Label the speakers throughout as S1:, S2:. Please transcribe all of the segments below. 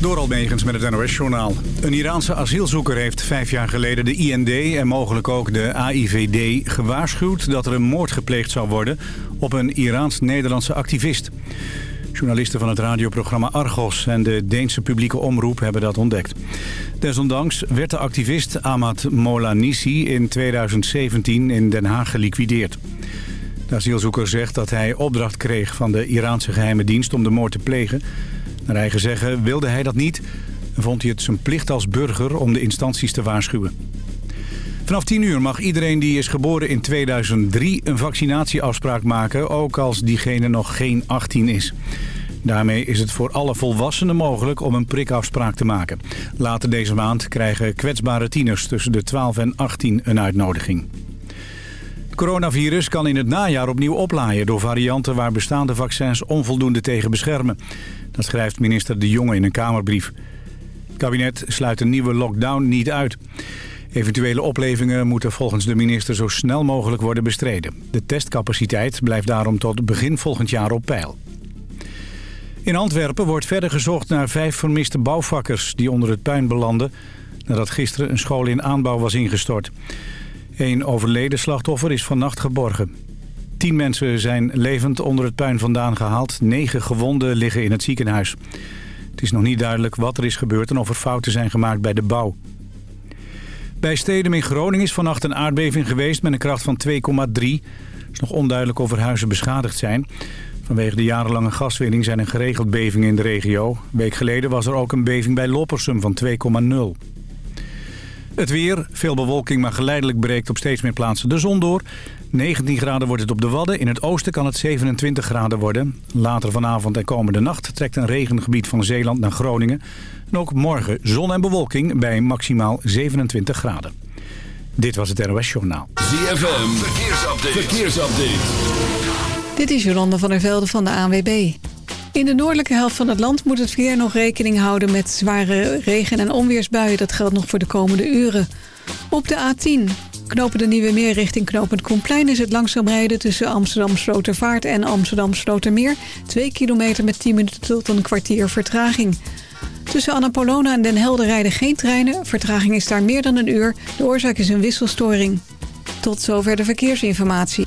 S1: Door Almegens met het NOS-journaal. Een Iraanse asielzoeker heeft vijf jaar geleden de IND en mogelijk ook de AIVD gewaarschuwd dat er een moord gepleegd zou worden op een Iraans-Nederlandse activist. Journalisten van het radioprogramma Argos en de Deense publieke omroep hebben dat ontdekt. Desondanks werd de activist Ahmad Molanisi in 2017 in Den Haag geliquideerd. De asielzoeker zegt dat hij opdracht kreeg van de Iraanse geheime dienst om de moord te plegen. Naar eigen zeggen wilde hij dat niet vond hij het zijn plicht als burger om de instanties te waarschuwen. Vanaf 10 uur mag iedereen die is geboren in 2003 een vaccinatieafspraak maken, ook als diegene nog geen 18 is. Daarmee is het voor alle volwassenen mogelijk om een prikafspraak te maken. Later deze maand krijgen kwetsbare tieners tussen de 12 en 18 een uitnodiging. Het coronavirus kan in het najaar opnieuw oplaaien door varianten waar bestaande vaccins onvoldoende tegen beschermen. Dat schrijft minister De Jonge in een Kamerbrief. Het kabinet sluit een nieuwe lockdown niet uit. Eventuele oplevingen moeten volgens de minister zo snel mogelijk worden bestreden. De testcapaciteit blijft daarom tot begin volgend jaar op peil. In Antwerpen wordt verder gezocht naar vijf vermiste bouwvakkers die onder het puin belanden... nadat gisteren een school in aanbouw was ingestort. Een overleden slachtoffer is vannacht geborgen. Tien mensen zijn levend onder het puin vandaan gehaald. Negen gewonden liggen in het ziekenhuis. Het is nog niet duidelijk wat er is gebeurd en of er fouten zijn gemaakt bij de bouw. Bij Stedem in Groningen is vannacht een aardbeving geweest met een kracht van 2,3. Het is nog onduidelijk of er huizen beschadigd zijn. Vanwege de jarenlange gaswinning zijn er geregeld bevingen in de regio. Een week geleden was er ook een beving bij Loppersum van 2,0. Het weer, veel bewolking, maar geleidelijk breekt op steeds meer plaatsen de zon door. 19 graden wordt het op de Wadden. In het oosten kan het 27 graden worden. Later vanavond en komende nacht trekt een regengebied van Zeeland naar Groningen. En ook morgen zon en bewolking bij maximaal 27 graden. Dit was het NOS Journaal.
S2: ZFM, verkeersupdate. verkeersupdate.
S3: Dit is Jolanda van der Velde van de ANWB. In de noordelijke helft van het land moet het verkeer nog rekening houden met zware regen- en onweersbuien. Dat geldt nog voor de komende uren. Op de A10 knopen de Nieuwe Meer richting knopend Koenplein... is het langzaam rijden tussen Amsterdam Slotervaart en Amsterdam Slotermeer. 2 kilometer met 10 minuten tot een kwartier vertraging. Tussen Annapolona en Den Helder rijden geen treinen. Vertraging is daar meer dan een uur. De oorzaak is een wisselstoring. Tot zover de verkeersinformatie.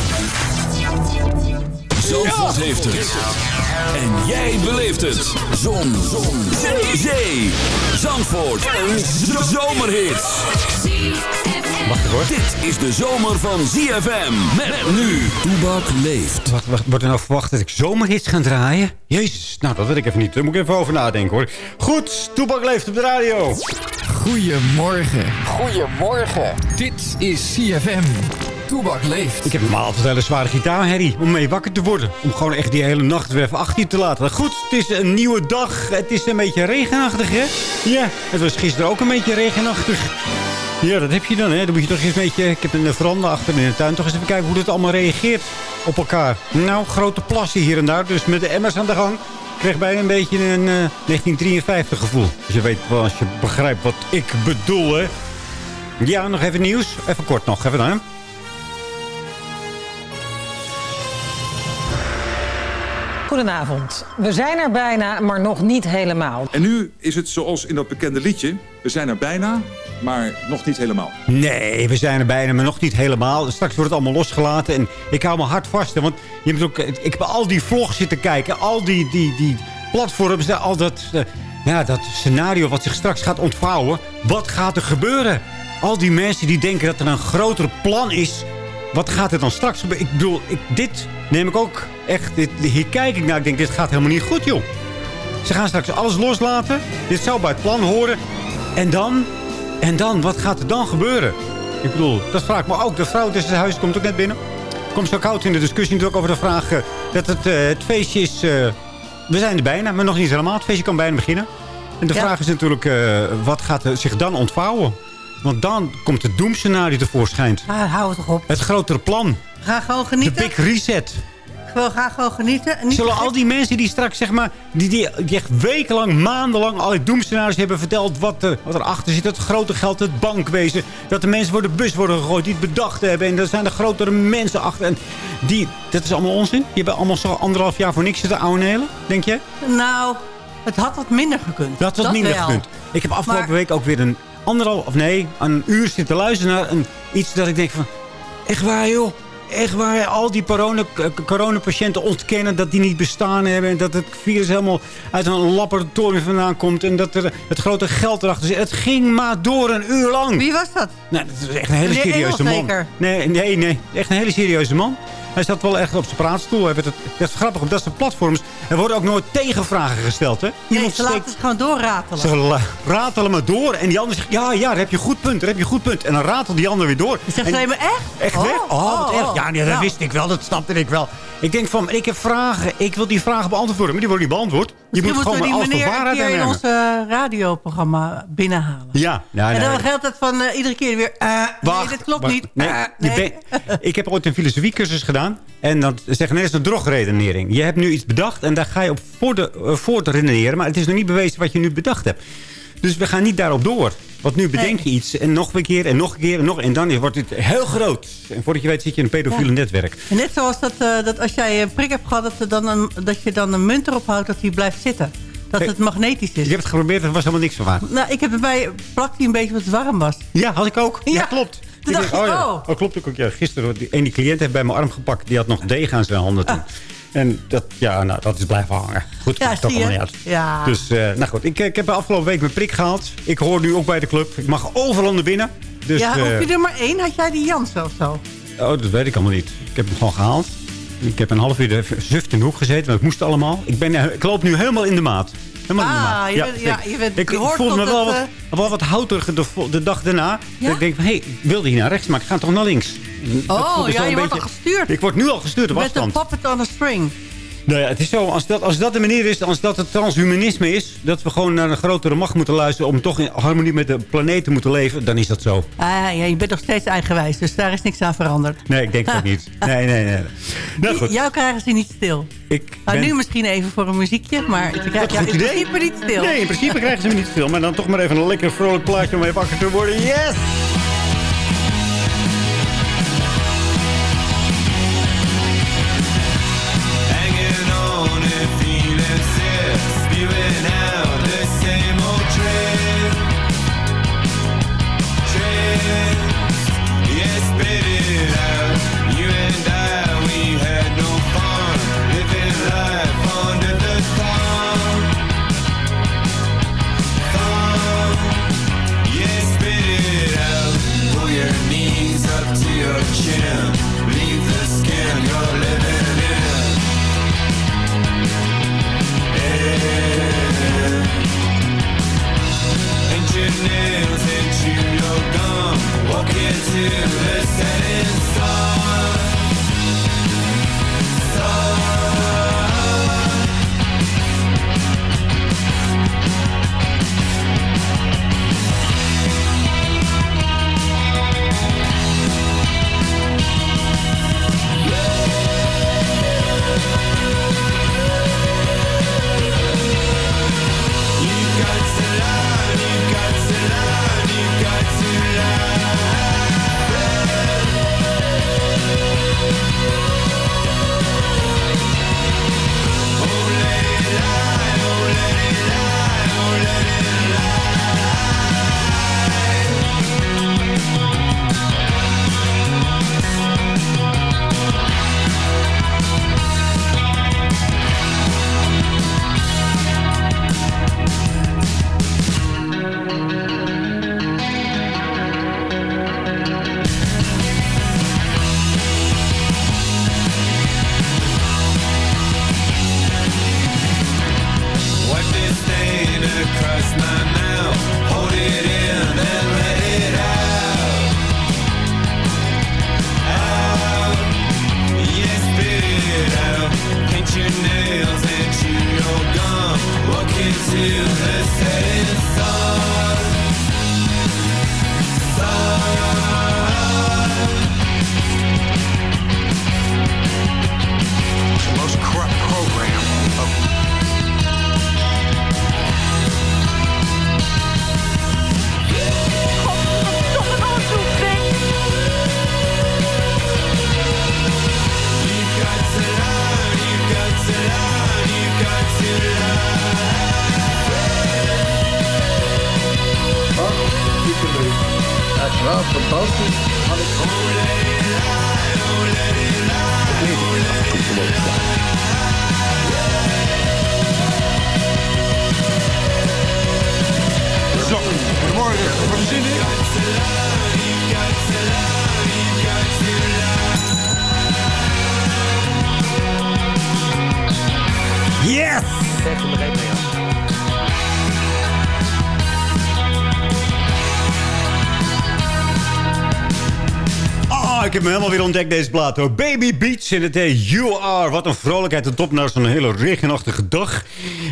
S2: Zandvoort heeft het. En jij beleeft het. Zon. Zon. Zee. Zee. Zandvoort. Een zomerhit.
S4: Wacht hoor.
S2: Dit is de zomer van ZFM. Met nu. Toebak leeft.
S4: Wacht, wacht, wordt er nou verwacht dat ik zomerhits ga draaien? Jezus, nou dat weet ik even niet. Daar moet ik even over nadenken hoor. Goed, Toebak leeft op de radio.
S5: Goedemorgen. Goedemorgen. Dit is CFM. Leeft.
S4: Ik heb normaal altijd een hele zware gitaarherrie om mee wakker te worden. Om gewoon echt die hele nacht weer even achter te laten. Goed, het is een nieuwe dag. Het is een beetje regenachtig, hè? Ja, het was gisteren ook een beetje regenachtig. Ja, dat heb je dan, hè. Dan moet je toch eens een beetje... Ik heb een veranda achter in de tuin. Toch eens even kijken hoe het allemaal reageert op elkaar. Nou, grote plassen hier en daar. Dus met de emmers aan de gang. Ik kreeg bijna een beetje een eh, 1953 gevoel. Dus je weet wel, als je begrijpt wat ik bedoel, hè. Ja, nog even nieuws. Even kort nog, even dan.
S6: Goedenavond. We zijn er bijna, maar nog niet helemaal.
S7: En nu is het zoals in dat bekende liedje. We zijn er bijna, maar nog niet helemaal.
S4: Nee, we zijn er bijna, maar nog niet helemaal. Straks wordt het allemaal losgelaten. En ik hou me hard vast. hè, Want je moet ook, ik heb al die vlogs zitten kijken. Al die, die, die platforms. Al dat, eh, ja, dat scenario wat zich straks gaat ontvouwen. Wat gaat er gebeuren? Al die mensen die denken dat er een groter plan is. Wat gaat er dan straks gebeuren? Ik bedoel, ik, dit neem ik ook echt... Dit, hier kijk ik naar. Ik denk, dit gaat helemaal niet goed, joh. Ze gaan straks alles loslaten. Dit zou bij het plan horen. En dan? En dan? Wat gaat er dan gebeuren? Ik bedoel, dat vraag ik me ook. De vrouw tussen het huis komt ook net binnen. Komt zo koud in de discussie natuurlijk over de vraag... eh, dat het, eh, het feestje is... eh, we zijn er bijna, maar nog niet helemaal. Het feestje kan bijna beginnen. En de
S8: Ja.
S4: vraag is natuurlijk, wat gaat er zich dan ontvouwen? Want dan komt het doemscenario tevoorschijn.
S8: Ah, hou het toch op.
S4: Het grotere plan.
S8: Ga gewoon
S4: De
S8: genieten.
S4: big reset.
S8: Gewoon, ga gewoon genieten. En niet
S4: Zullen al die mensen die straks, zeg maar... Die, die, die echt wekenlang, maandenlang... allerlei doemscenario's hebben verteld... Wat, er, wat erachter zit. Het grote geld, het bankwezen. Dat de mensen voor de bus worden gegooid die het bedacht hebben. En er zijn er grotere mensen achter. En die, dat is allemaal onzin. Die hebben allemaal zo anderhalf jaar voor niks zitten ouwenelen. Denk je?
S8: Nou, het had wat minder gekund.
S4: Dat was minder
S8: wel.
S4: gekund. Ik heb afgelopen
S8: Maar-
S4: week ook weer een anderhalf... Of nee, een uur zitten luisteren naar een, iets dat ik denk van... Echt waar, joh. Echt waar, al die corona, coronapatiënten ontkennen dat die niet bestaan hebben. En dat het virus helemaal uit een laboratorium vandaan komt. En dat er het grote geld erachter zit. Het ging maar door een uur lang.
S8: Wie was dat?
S4: Nou, dat is echt een hele serieuze man. Nee, nee, nee. Echt een hele serieuze man. Hij zat wel echt op zijn praatstoel. Hij werd het, dat is grappig, omdat zijn platforms... Er worden ook nooit tegenvragen gesteld, hè?
S8: Nee, ze laten het gewoon doorratelen.
S4: Ze ratelen maar door. En die ander zegt, ja, ja, daar heb je goed punt. Daar heb je goed punt. En dan ratelt die ander weer door.
S8: Zegt alleen maar echt?
S4: Echt weg? Oh, wat echt? Ja, nee, dat
S8: Nou,
S4: wist ik wel. Dat snapte ik wel. Ik denk van, ik heb vragen. Ik wil die vragen beantwoorden. Maar die worden niet beantwoord. Je moet gewoon
S8: die
S4: alles
S8: een keer in ons eh, radioprogramma binnenhalen.
S4: Ja, nou,
S8: en dan
S4: nee.
S8: geldt het van eh, iedere keer weer... eh, nee, dit klopt
S4: wacht.
S8: niet.
S4: Nee, ik heb ooit een filosofiecursus gedaan. En dan zeggen nee, dat is een drogredenering. Je hebt nu iets bedacht en daar ga je op voort, uh, voortredeneren. Maar het is nog niet bewezen wat je nu bedacht hebt. Dus we gaan niet daarop door. Want nu bedenk je iets en nog een keer en nog een keer en nog. En dan wordt het heel groot. En voordat je weet zit je in een pedofiele
S8: Ja.
S4: netwerk.
S8: En net zoals dat, eh, dat als jij een prik hebt gehad... Dat, er dan een, dat je dan een munt erop houdt dat die blijft zitten. Dat
S4: Hey,
S8: het magnetisch is.
S4: Ik heb het geprobeerd, er was helemaal niks van waar.
S8: Nou, ik heb erbij plakt hij een beetje wat warm was.
S4: Ja, had ik ook. Ja,
S8: Ja.
S4: klopt.
S8: Toen dacht je,
S4: ja.
S8: oh.
S4: oh, klopt ook. Ja, gisteren, die ene cliënt heeft bij mijn arm gepakt. Die had nog deeg aan zijn handen toen. En dat, ja, nou, dat is blijven hangen. Goed,
S8: Ja, je?
S4: allemaal niet uit.
S8: Ja.
S4: Dus, eh, nou goed. Ik, ik heb de afgelopen week mijn prik gehaald. Ik hoor nu ook bij de club. Ik mag overal naar binnen. Dus,
S8: ja,
S4: eh,
S8: hoef je er maar één? Had jij die Jans of zo?
S4: oh, dat weet ik allemaal niet. Ik heb hem gewoon gehaald. Ik heb een half uur de zucht in de hoek gezeten. Want het moest allemaal. Ik, ben, eh, ik loop nu helemaal in de maat.
S8: Ah, je bent- ja, je bent-
S4: ik
S8: je hoort
S4: voelde me wel
S8: het,
S4: wat, wel wat houterig de, dag daarna.
S8: Ja?
S4: Dat ik denk hé, hey, wilde hier naar rechts, maar ik ga toch naar links.
S8: Oh,
S4: voelde
S8: ja,
S4: een
S8: je wordt al gestuurd.
S4: Ik word nu al gestuurd op
S8: Met een
S4: afstand.
S8: puppet on a string.
S4: Nou ja, het is zo, als dat, als dat de manier is, als dat het transhumanisme is... dat we gewoon naar een grotere macht moeten luisteren... om toch in harmonie met de planeet te moeten leven, dan is dat zo.
S8: Ah, ja, je bent nog steeds eigenwijs, dus daar is niks aan veranderd.
S4: Nee, ik denk ook niet. Nee, nee, nee. Nou goed,
S8: Jou krijgen ze niet stil.
S4: ik
S8: Nou,
S4: ben...
S8: nu misschien even voor een muziekje, maar
S4: Wat
S8: ja,
S4: goed
S8: in
S4: idee.
S8: principe niet stil.
S4: Nee, in principe krijgen ze me niet stil. Maar dan toch maar even een lekker vrolijk plaatje om even wakker te worden. Yes!
S9: Into the
S4: ontdekt, deze plaat. Hoor. Baby Beats in het heet You Are. Wat een vrolijkheid. De top naar zo'n hele regenachtige dag.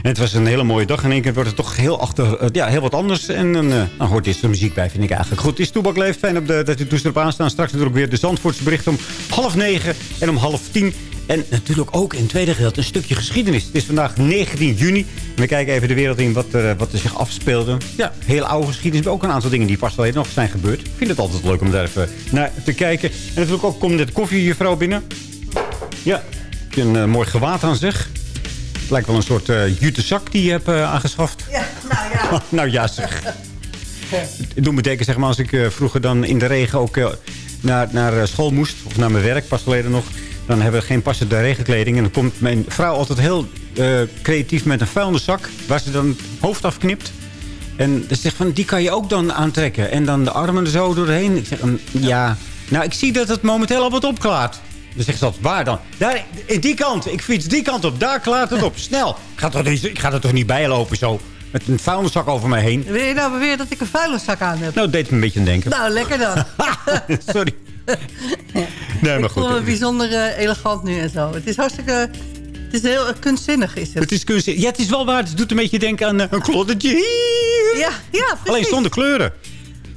S4: En het was een hele mooie dag. In één keer wordt het toch heel, achter, eh, ja, heel wat anders. En dan eh, nou, hoort eerst de muziek bij, vind ik eigenlijk goed. Is Toebak Leeft. Fijn op de, dat u toestel op aanstaan. Straks natuurlijk weer de Zandvoortse bericht om half negen en om half tien. En natuurlijk ook in het tweede gedeelte een stukje geschiedenis. Het is vandaag 19 juni. En we kijken even de wereld in wat er, wat er zich afspeelde. Ja, heel oude geschiedenis. Maar ook een aantal dingen die pas alleen nog zijn gebeurd. Ik vind het altijd leuk om daar even naar te kijken. En natuurlijk ook komt net koffiejuffrouw binnen. Ja, heb je een eh, mooi gewaad aan zeg. Het lijkt wel een soort eh jute zak die je hebt eh, aangeschaft.
S8: Ja, nou ja.
S4: nou ja, zeg. Het doet me denken, zeg maar, als ik eh, vroeger dan in de regen ook eh, naar, naar eh, school moest. Of naar mijn werk, pas geleden nog. Dan hebben we geen passende regenkleding. En dan komt mijn vrouw altijd heel eh, creatief met een vuilniszak. Waar ze dan het hoofd afknipt. En ze zegt van, die kan je ook dan aantrekken. En dan de armen er zo doorheen. Ik zeg, ja, nou ik zie dat het momenteel al wat opklaart. Dan zegt ze altijd, waar dan? Daar, in die kant. Ik fiets die kant op. Daar klaart het op. Snel. Ik ga, toch niet, ik ga er toch niet bij lopen zo. Met een vuilniszak over mij heen.
S8: Wil je nou beweren dat ik een vuilniszak aan heb?
S4: Nou, het deed me een beetje aan denken.
S8: Nou, lekker dan.
S4: Sorry. Nee, maar
S8: ik voel me
S4: goed.
S8: bijzonder eh, elegant nu en zo. Het is hartstikke... Het is heel eh, kunstzinnig, is het.
S4: Het is kunst. Ja, het is wel waar. Het doet een beetje denken aan eh, een kloddetje.
S8: Ja, ja, precies.
S4: Alleen zonder kleuren.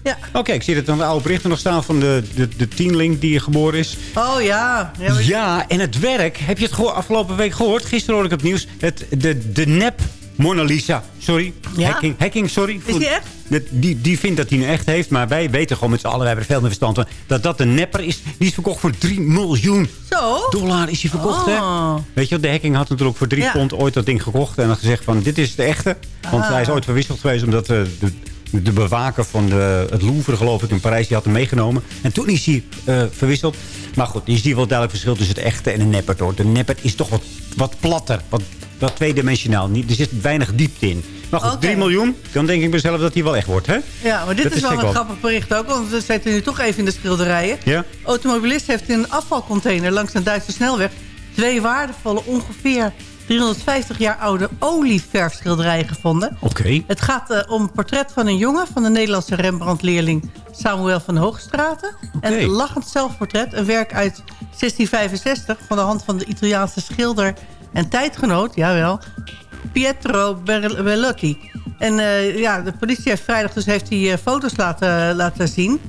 S8: Ja.
S4: Oké, ik zie dat er een oude berichten nog staan van de, de, de tienling die geboren is.
S8: Oh ja. Ja,
S4: Ja, en het werk. Heb je het afgelopen week gehoord? Gisteren hoorde ik het nieuws. Het, de, de nep Mona Lisa. Sorry.
S8: Ja?
S4: Hacking, hacking, sorry.
S8: Is die echt?
S4: Die, die vindt dat hij een echt heeft. Maar wij weten gewoon met z'n allen, wij hebben er veel meer verstand van. Dat dat een nepper is. Die is verkocht voor 3 miljoen
S8: Zo?
S4: dollar is hij verkocht,
S8: Oh.
S4: hè? Weet je de hacking had natuurlijk voor 3
S8: Ja.
S4: pond ooit dat ding gekocht. En had gezegd van, dit is de echte. Want
S8: Ah.
S4: hij is ooit verwisseld geweest omdat eh, de, de bewaker van de, het Louvre, geloof ik, in Parijs, die had hem meegenomen. En toen is hij eh, verwisseld. Maar goed, je ziet wel duidelijk verschil tussen het echte en een neppert. Hoor. De neppert is toch wat, wat platter, wat, wat tweedimensionaal. Niet- Er zit weinig diepte in. Maar goed,
S8: Oké.
S4: 3 miljoen, dan denk ik mezelf dat hij wel echt wordt, hè?
S8: Ja, maar dit
S4: Dat
S8: is, wel een
S4: wel.
S8: grappig bericht ook. Want we zitten nu toch even in de schilderijen.
S4: Ja?
S8: Automobilist heeft in een afvalcontainer langs een Duitse snelweg... twee waardevolle, ongeveer 350 jaar oude olieverfschilderijen gevonden.
S4: Oké.
S8: Het gaat eh, om een portret van een jongen van de Nederlandse Rembrandt-leerling Samuel van Hoogstraten. En het lachend zelfportret, een werk uit 1665 van de hand van de Italiaanse schilder en tijdgenoot, jawel, Pietro Bellotti. En eh, ja, de politie heeft vrijdag dus heeft die eh, foto's laten, laten zien.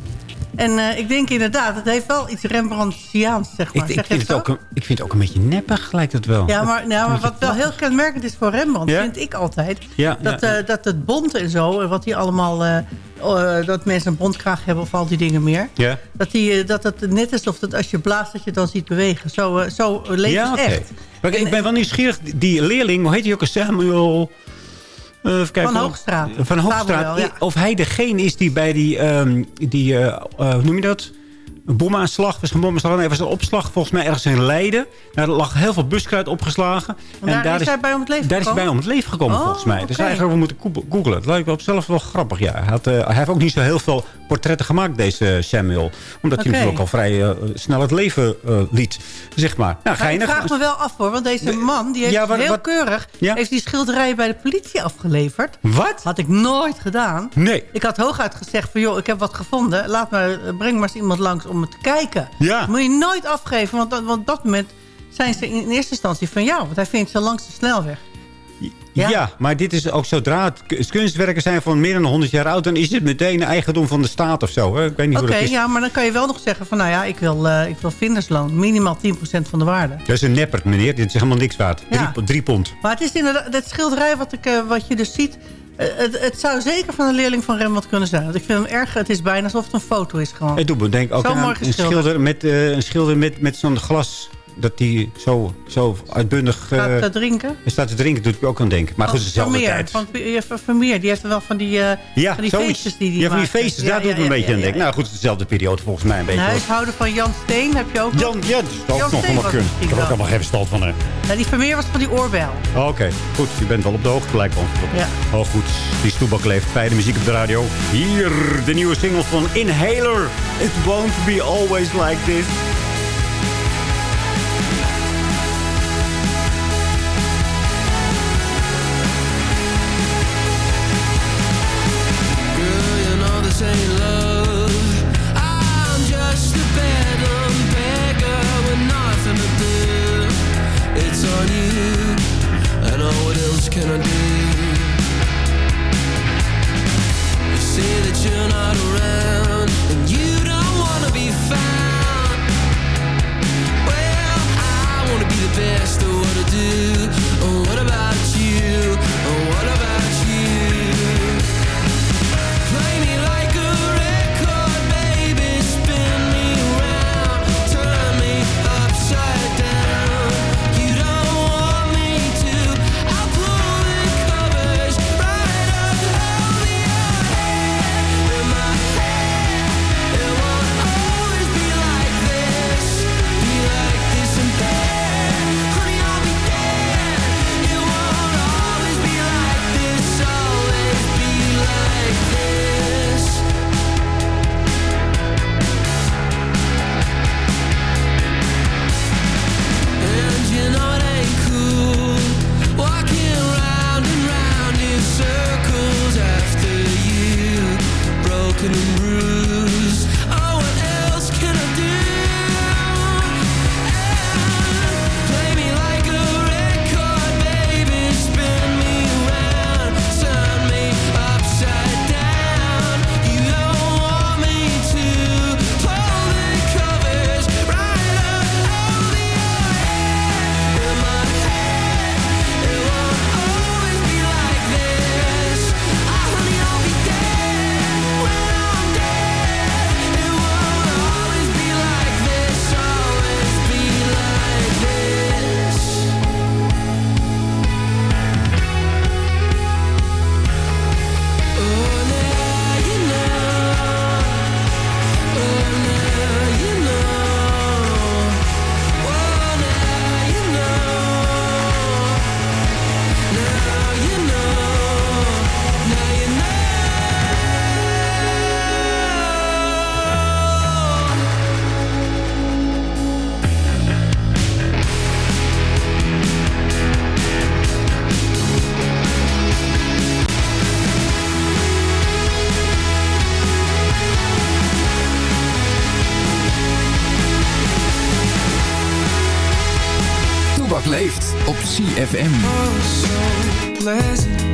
S8: En eh, ik denk inderdaad, het heeft wel iets Rembrandtiaans, zeg maar.
S4: Ik, ik,
S8: Zeg
S4: vind het ook een, ik vind het ook een beetje neppig, lijkt het wel.
S8: ja, maar, nou, maar wat wel heel kenmerkend is voor Rembrandt,
S4: Ja?
S8: vind ik altijd...
S4: Ja,
S8: dat,
S4: ja,
S8: eh, dat het bont en zo, en wat die allemaal... eh, eh, dat mensen een bondkraag hebben of al die dingen meer...
S4: Ja?
S8: Dat, die, dat het net is of dat als je blaast dat je dan ziet bewegen. Zo, zo leeft
S4: Ja,
S8: het echt.
S4: Maar ik ben wel nieuwsgierig. Die leerling, hoe heet hij ook? Samuel... eh, even kijken,
S8: Van. Hoogstraat.
S4: Van Hoogstraat.
S8: Ja.
S4: Of hij degene is die bij die... ehm, die eh, hoe noem je dat? Een bomaanslag. Was geen bomaanslag. Nee, was een opslag volgens mij ergens in Leiden. Daar lag heel veel buskruid opgeslagen.
S8: En daar is hij bij om het leven
S4: Daar is hij bij
S8: gekomen?
S4: om het leven gekomen
S8: Oh,
S4: volgens mij. Dus eigenlijk we moeten googlen. Het lijkt me op zelf wel grappig. Ja. Hij, had, eh, hij heeft ook niet zo heel veel portretten gemaakt, deze Samuel. Omdat hij natuurlijk al vrij eh, snel het leven eh, liet. Zeg maar. Nou,
S8: Maar ik vraag me wel af hoor, want deze man die heeft
S4: Ja, wat-
S8: heel
S4: wat-
S8: keurig
S4: Ja?
S8: heeft die schilderijen bij de politie afgeleverd.
S4: Wat?
S8: Had ik nooit gedaan.
S4: Nee.
S8: Ik had hooguit gezegd van joh, ik heb wat gevonden. Laat me, breng maar eens iemand langs om het te kijken.
S4: Ja.
S8: Moet je nooit afgeven, want, op dat moment zijn ze in eerste instantie van jou. Want hij vindt ze langs de snelweg.
S9: Ja. maar dit is ook zodra het kunstwerken zijn van meer dan 100 jaar oud... dan is het meteen eigendom van de staat of zo. Hè? Ik weet niet hoe dat is.
S8: ja, maar dan kan je wel nog zeggen van... nou ja, ik wil, eh, ik wil vindersloon. Minimaal 10% van de waarde.
S9: Dat is een neppert, meneer. Dit is helemaal niks waard.
S8: Ja.
S9: Drie, drie pond.
S8: Maar het is inderdaad, dat schilderij wat, ik, eh, wat je dus ziet... eh, het, het zou zeker van een leerling van Rembrandt kunnen zijn. Want ik vind hem erg... Het is bijna alsof het een foto is gewoon.
S9: Het doet me denken ook
S8: Zo
S9: aan
S8: mooi
S9: een schilder met, eh, een schilder met, met zo'n glas... dat die zo, zo uitbundig... eh,
S8: Gaat dat drinken?
S9: staat te drinken, doet me ook aan denken. Maar goed, het is dezelfde
S8: Vermeer,
S9: tijd.
S8: van Vermeer, die heeft wel van die, eh,
S9: Ja,
S8: van die feestjes die die
S9: Ja, van die feestjes, daar
S8: ja,
S9: doet me een beetje aan denken. Nou goed, het is dezelfde periode volgens mij een
S8: Een
S9: beetje.
S8: huishouden van Jan Steen heb je ook
S9: Jan, ja, dat is ook nog wel kunnen. Ik heb ook allemaal geen verstand van. hè.
S8: Ja, die Vermeer was van die oorbel.
S9: Oh, Oké, goed. Je bent wel op de hoogte blijkbaar.
S8: Ja.
S9: Oh goed, die stoebak leeft. Fijne muziek op de radio. Hier, de nieuwe single van Inhaler. It won't be always like this.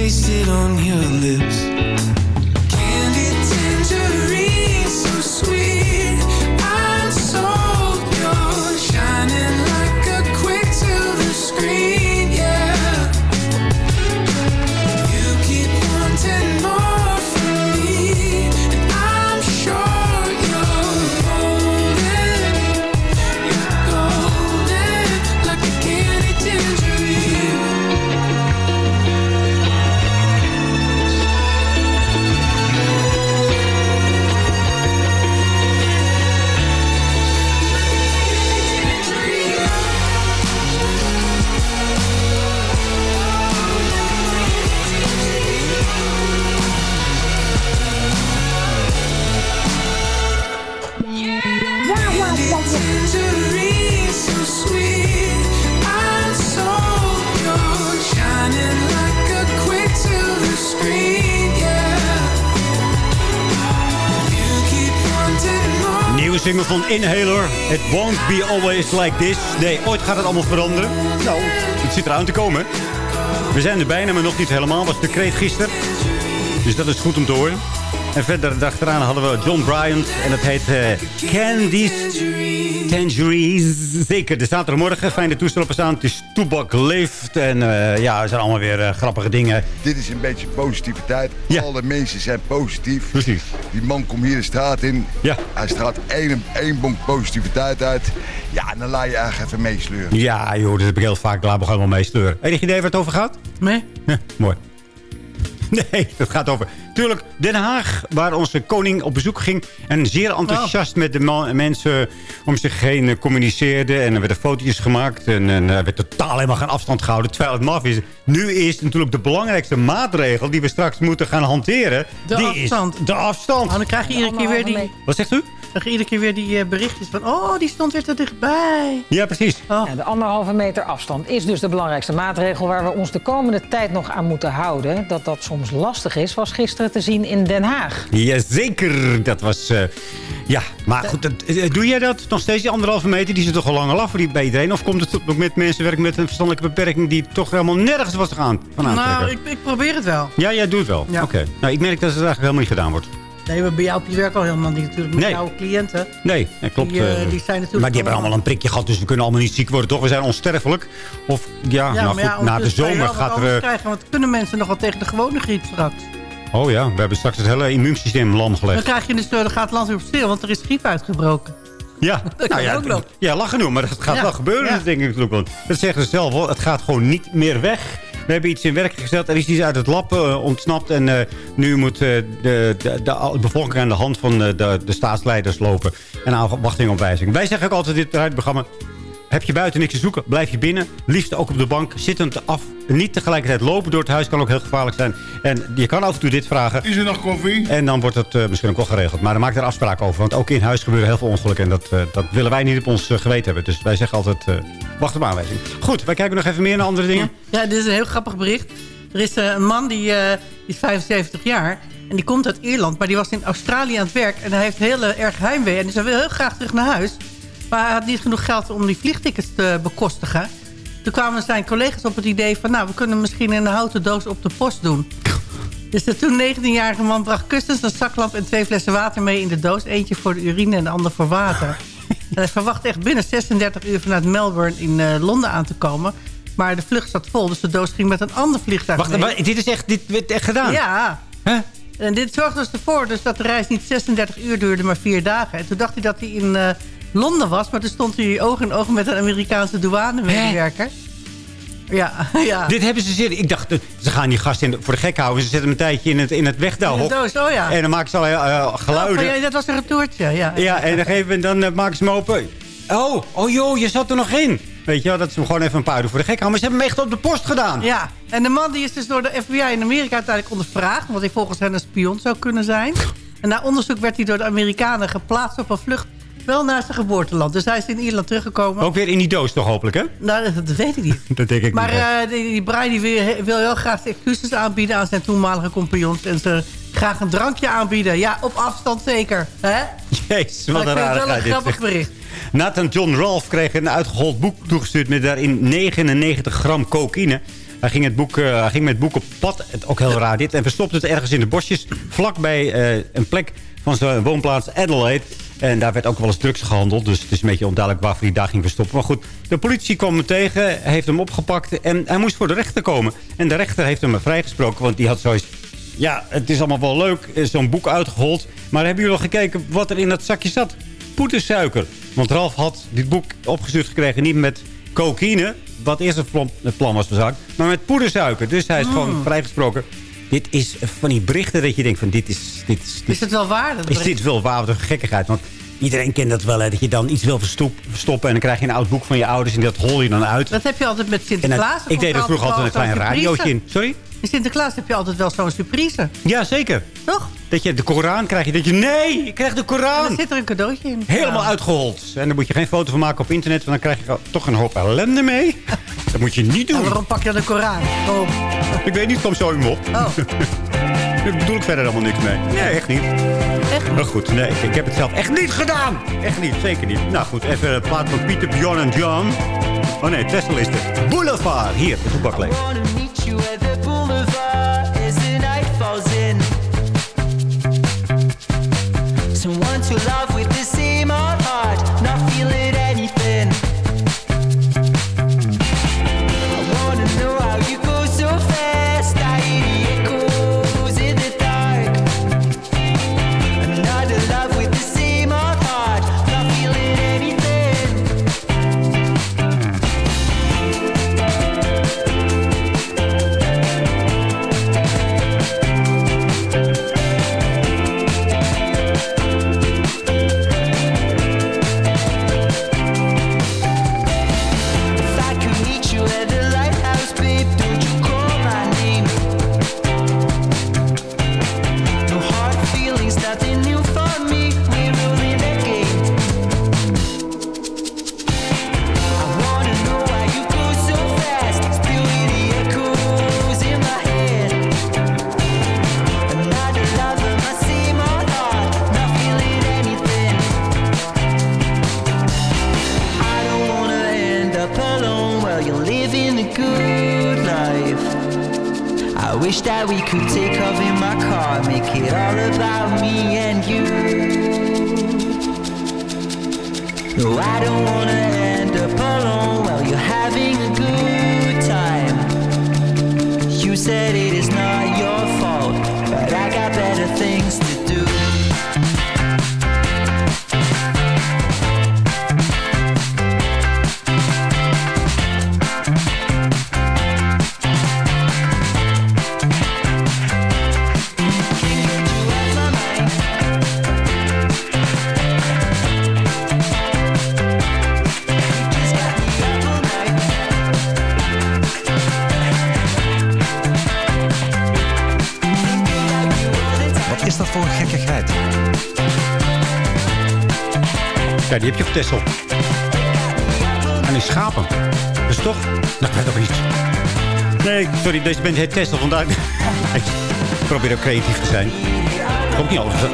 S10: Yeah, I
S9: taste it on your lips.
S4: Van Inhaler. It won't be always like this. Nee, ooit gaat het allemaal veranderen. Nou, het zit eraan te komen. We zijn er bijna, maar nog niet helemaal. Was de kreet gisteren. Dus dat is goed om te horen. En verder daarachteraan hadden we John Bryant. En dat heet eh, Candy's Tangerines. Zeker, de zaterdagmorgen. Fijne toestel staan. Het is Toebak leeft. En eh, ja, er zijn allemaal weer eh, grappige dingen.
S11: Dit is een beetje positiviteit. Alle mensen zijn positief.
S4: Precies.
S11: Die man komt hier de straat in.
S4: Ja.
S11: Hij straalt één, één bonk positiviteit uit. Ja, en dan laat je eigenlijk even meesleuren.
S4: Ja, joh, dat heb ik heel vaak. Laat me gewoon mee sleuren. Enig idee waar het over gaat?
S8: Nee.
S4: mooi. Nee, het gaat over... Tuurlijk, Den Haag, waar onze koning op bezoek ging. En zeer enthousiast met de man- mensen om zich heen eh, communiceerde. En er werden fotootjes gemaakt. En, en er werd totaal helemaal geen afstand gehouden. Terwijl het maf is. Nu is natuurlijk de belangrijkste maatregel die we straks moeten gaan hanteren.
S8: De
S4: die
S8: afstand.
S4: Is de afstand.
S8: Oh, dan krijg je iedere keer weer die...
S4: Wat zegt u?
S8: Dan krijg je iedere keer weer die eh, berichtjes van... Oh, die stond weer te dichtbij.
S4: Ja, precies.
S6: Ja, de anderhalve meter afstand is dus de belangrijkste maatregel... waar we ons de komende tijd nog aan moeten houden. Dat dat soms lastig is, was gisteren te zien in Den Haag.
S4: Jazeker, dat was... eh, ja, maar goed, dat- eh, doe jij dat nog steeds, die anderhalve meter? Die zit toch al lang al af voor die, bij iedereen? Of komt het ook met mensen werken met een verstandelijke beperking... die toch helemaal nergens was gaan, van aantrekken?
S8: Nou, ik, ik probeer het wel.
S4: Ja, jij doet het wel.
S8: Ja.
S4: Oké. Nou, ik merk dat het eigenlijk helemaal niet gedaan wordt.
S8: Nee, maar bij jou op je werk al helemaal niet natuurlijk. Met
S4: Nee.
S8: jouw cliënten.
S4: Nee, dat klopt.
S8: Die, eh, die zijn natuurlijk
S4: maar die hebben allemaal een prikje gehad, dus we kunnen allemaal niet ziek worden, toch? We zijn onsterfelijk. Of, ja, nou goed, na de zomer gaat er...
S8: Krijgen, want kunnen mensen nog wel tegen de gewone griep straks?
S4: Oh ja, we hebben straks het hele immuunsysteem lam
S8: Dan
S4: gelegd.
S8: krijg je dus, dan gaat het land weer op stil, want er is griep uitgebroken.
S4: Ja,
S8: Dat
S4: nou
S8: kan
S4: ja,
S8: ook nog.
S4: ja, lachen nu, maar dat gaat
S8: Ja,
S4: wel gebeuren,
S8: ja.
S4: denk ik wel. Dat zeggen ze zelf wel, het gaat gewoon niet meer weg. We hebben iets in werk gezet, er is iets uit het lab eh, ontsnapt... en eh, nu moet eh, de, de, de, bevolking aan de hand van de, de staatsleiders lopen... en afwachting op wijziging. Wij zeggen ook altijd in dit radioprogramma... Heb je buiten niks te zoeken, blijf je binnen. Liefst ook op de bank, zittend af. Niet tegelijkertijd lopen door het huis kan ook heel gevaarlijk zijn. En je kan af en toe dit vragen.
S12: Is er nog koffie?
S4: En dan wordt het eh, misschien ook wel geregeld. Maar dan maak er afspraken over. Want ook in huis gebeuren heel veel ongelukken. En dat, eh, dat willen wij niet op ons eh, geweten hebben. Dus wij zeggen altijd, eh, wacht op aanwijzing. Goed, wij kijken nog even meer naar andere dingen.
S8: Ja, dit is een heel grappig bericht. Er is een man die, eh, die is 75 jaar. En die komt uit Ierland. Maar die was in Australië aan het werk. En hij heeft heel erg heimwee. En die wil heel graag terug naar huis. Maar hij had niet genoeg geld om die vliegtickets te bekostigen. Toen kwamen zijn collega's op het idee van... nou, we kunnen misschien een houten doos op de post doen. Dus de toen 19-jarige man bracht kussens, een zaklamp en twee flessen water mee in de doos. Eentje voor de urine en de ander voor water. En hij verwacht echt binnen 36 uur vanuit Melbourne in eh, Londen aan te komen. Maar de vlucht zat vol, dus de doos ging met een ander vliegtuig
S4: Wacht,
S8: mee.
S4: maar dit is echt, dit werd echt gedaan?
S8: Ja. En dit zorgde dus ervoor dus dat de reis niet 36 uur duurde, maar vier dagen. En toen dacht hij dat hij in eh, Londen was. Maar toen stond hij oog in oog met een Amerikaanse douanemedewerker. Ja, ja.
S4: Dit hebben ze zin. Ik dacht, eh, ze gaan die gast in de- voor de gek houden. Ze zetten hem een tijdje in het, in het wegdouwhok.
S8: oh ja.
S4: En dan maken ze al eh, geluiden.
S8: Oh, ja, dat was een retourtje, ja.
S4: Ja, en dan, geven, dan eh, maken ze hem open. Oh, oh joh, je zat er nog in. Weet je wel, dat ze hem gewoon even een paar uur voor de gek houden. Maar ze hebben hem echt op de post gedaan.
S8: Ja, en de man die is dus door de FBI in Amerika uiteindelijk ondervraagd... omdat hij volgens hen een spion zou kunnen zijn. En na onderzoek werd hij door de Amerikanen geplaatst op een vlucht... wel naar zijn geboorteland. Dus hij is in Ierland teruggekomen.
S4: Ook weer in die doos toch hopelijk, hè?
S8: Nou, dat, weet ik niet.
S4: Dat denk ik
S8: Maar
S4: niet. hè.
S8: eh, die, die Brian die wil, wil heel graag excuses aanbieden aan zijn toenmalige compagnons. En ze graag een drankje aanbieden. Ja, op afstand zeker. Hè?
S4: Jezus, wat
S8: Maar
S4: een
S8: het wel een grappig bericht.
S4: Nathan John Ralph kreeg een uitgehold boek toegestuurd met daarin 99 gram cocaïne. Hij ging, het boek, eh, hij ging met het boek op pad, het, ook heel raar dit, en verstopte het ergens in de bosjes, vlakbij eh, een plek van zijn woonplaats Adelaide. En daar werd ook wel eens drugs gehandeld, dus het is een beetje onduidelijk waarvoor hij daar ging verstoppen. Maar goed, de politie kwam hem tegen, heeft hem opgepakt en hij moest voor de rechter komen. En de rechter heeft hem vrijgesproken, want die had zoiets... Ja, het is allemaal wel leuk, eh, zo'n boek uitgehold. Maar hebben jullie al gekeken wat er in dat zakje zat? Poedersuiker. Want Ralf had dit boek opgestuurd gekregen niet met cocaïne... wat eerst het plan, het plan was maar met poedersuiker. Dus hij is gewoon vrijgesproken. Dit is van die berichten dat je denkt van dit is... Dit is, dit
S8: Is het wel waar? dat
S4: is dit wel waar? Wat een gekkigheid. Want iedereen kent dat wel, hè, dat je dan iets wil verstop- verstoppen... en dan krijg je een oud boek van je ouders en dat hol je dan uit.
S8: Dat heb je altijd met
S4: En
S8: Sinterklaas.
S4: dat- ik deed er vroeger altijd een klein radiootje in. Sorry?
S8: In Sinterklaas heb je altijd wel zo'n surprise.
S4: Ja, zeker.
S8: Toch?
S4: Dat je de Koran krijg je. Dat je, nee, ik krijg de Koran.
S8: dan zit er een cadeautje in.
S4: Helemaal
S8: Ja.
S4: uitgehold. En daar moet je geen foto van maken op internet. Want dan krijg je toch een hoop ellende mee. Dat moet je niet
S8: En
S4: doen.
S8: waarom pak je de Koran? Oh.
S4: Ik weet niet, komt zo in op.
S8: oh.
S4: Daar bedoel ik verder helemaal niks mee. Nee, echt niet.
S8: Echt?
S4: Maar goed, nee, ik heb het zelf echt niet gedaan. Echt niet, zeker niet. Nou goed, even een plaat van Pieter, Bjorn en John. Oh nee, Tesla is het. Boulevard, hier, de toepakleef. Ja, die heb je op Tessel. En die schapen. Dus toch? Dat weet toch iets. Nee, sorry, deze band heet Tessel, vandaar... Ik probeer ook creatief te zijn. Komt niet altijd,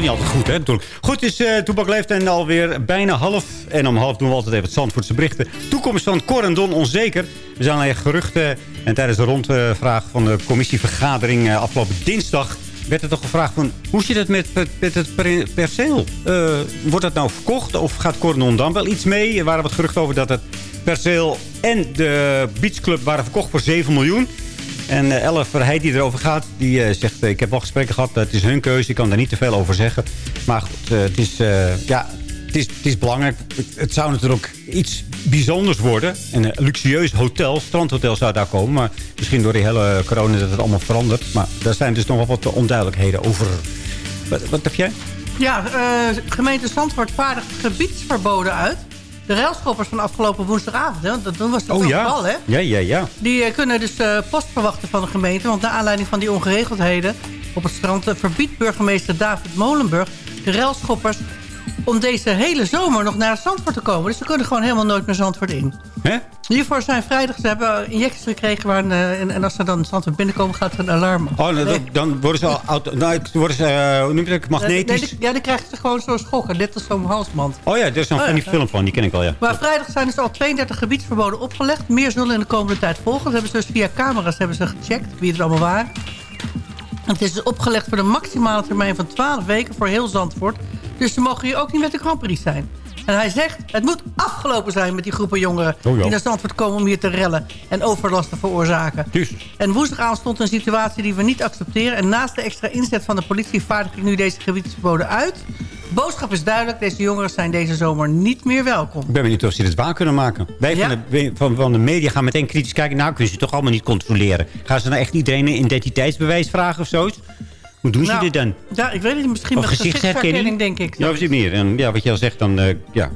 S4: niet altijd goed, hè, natuurlijk. Goed, is uh, Toepak leeft en alweer bijna half. En om half doen we altijd even het Zandvoortse berichten. Toekomst van Cor en Don onzeker. Er zijn allerlei geruchten. En tijdens de rondvraag van de commissievergadering uh, afgelopen dinsdag werd er toch gevraagd van... hoe zit het met, met het per- perceel? Uh, wordt dat nou verkocht of gaat Corendon dan wel iets mee? Er waren wat geruchten over dat het perceel en de beachclub waren verkocht voor 7 miljoen. En uh, Elle Verheid die erover gaat, die uh, zegt... ik heb wel gesprekken gehad, het is hun keuze. Ik kan daar niet te veel over zeggen. Maar goed, het is... ja, het is, het is belangrijk. Het, zou natuurlijk iets bijzonders worden. Een luxueus hotel, strandhotel zou daar komen. Maar misschien door die hele corona dat het allemaal verandert. Maar daar zijn dus nog wel wat onduidelijkheden over. Wat, wat heb jij?
S8: Ja, uh, gemeente Zandvoort vaardigt gebiedsverboden uit. De railschoppers van afgelopen woensdagavond, hè, want toen was het
S4: oh, ja.
S8: geval, hè?
S4: Ja, ja, ja.
S8: Die uh, kunnen dus uh, post verwachten van de gemeente. Want naar aanleiding van die ongeregeldheden op het strand... verbiedt burgemeester David Molenburg de railschoppers om deze hele zomer nog naar Zandvoort te komen. Dus ze kunnen gewoon helemaal nooit meer Zandvoort in.
S4: Hè?
S8: Hiervoor zijn vrijdag, ze hebben injecties gekregen... Waar een, eh, en, en als ze dan Zandvoort binnenkomen, gaat er een alarm af.
S4: Oh, dan, dan worden ze al auto, nou, worden ze, eh, hoe noem magnetisch.
S8: Nee, ja, die krijgen ze gewoon zo schokken. Net als zo'n halsband.
S4: Oh ja, er is nog
S8: Oh,
S4: van die
S8: ja.
S4: film van, die ken ik wel, ja.
S8: Maar vrijdag zijn dus al 32 gebiedsverboden opgelegd. Meer zullen in de komende tijd volgen. Dat hebben ze dus via camera's hebben ze gecheckt wie er allemaal waren. En het is dus opgelegd voor de maximale termijn van 12 weken voor heel Zandvoort. Dus ze mogen hier ook niet met de Grand Prix zijn. En hij zegt, het moet afgelopen zijn met die groepen jongeren...
S4: Oh
S8: die naar Zandvoort komen om hier te rellen en overlast te veroorzaken.
S4: Dus.
S8: En woensdagavond stond een situatie die we niet accepteren. En naast de extra inzet van de politie vaardig ik nu deze gebiedsverboden uit. Boodschap is duidelijk. Deze jongeren zijn deze zomer niet meer welkom.
S4: Ik ben benieuwd of ze dit waar kunnen maken. Wij
S8: Ja.
S4: van, de, van, van de media gaan meteen kritisch kijken. Nou, kunnen ze toch allemaal niet controleren. Gaan ze nou echt iedereen een identiteitsbewijs vragen of zoiets? Hoe doen ze
S8: Nou,
S4: dit dan?
S8: Ja, ik weet het niet. Misschien
S4: Of
S8: met
S4: gezichtsherkenning?
S8: denk ik.
S4: Ja, of is het meer? En ja, wat je al zegt, dan... eh, ja.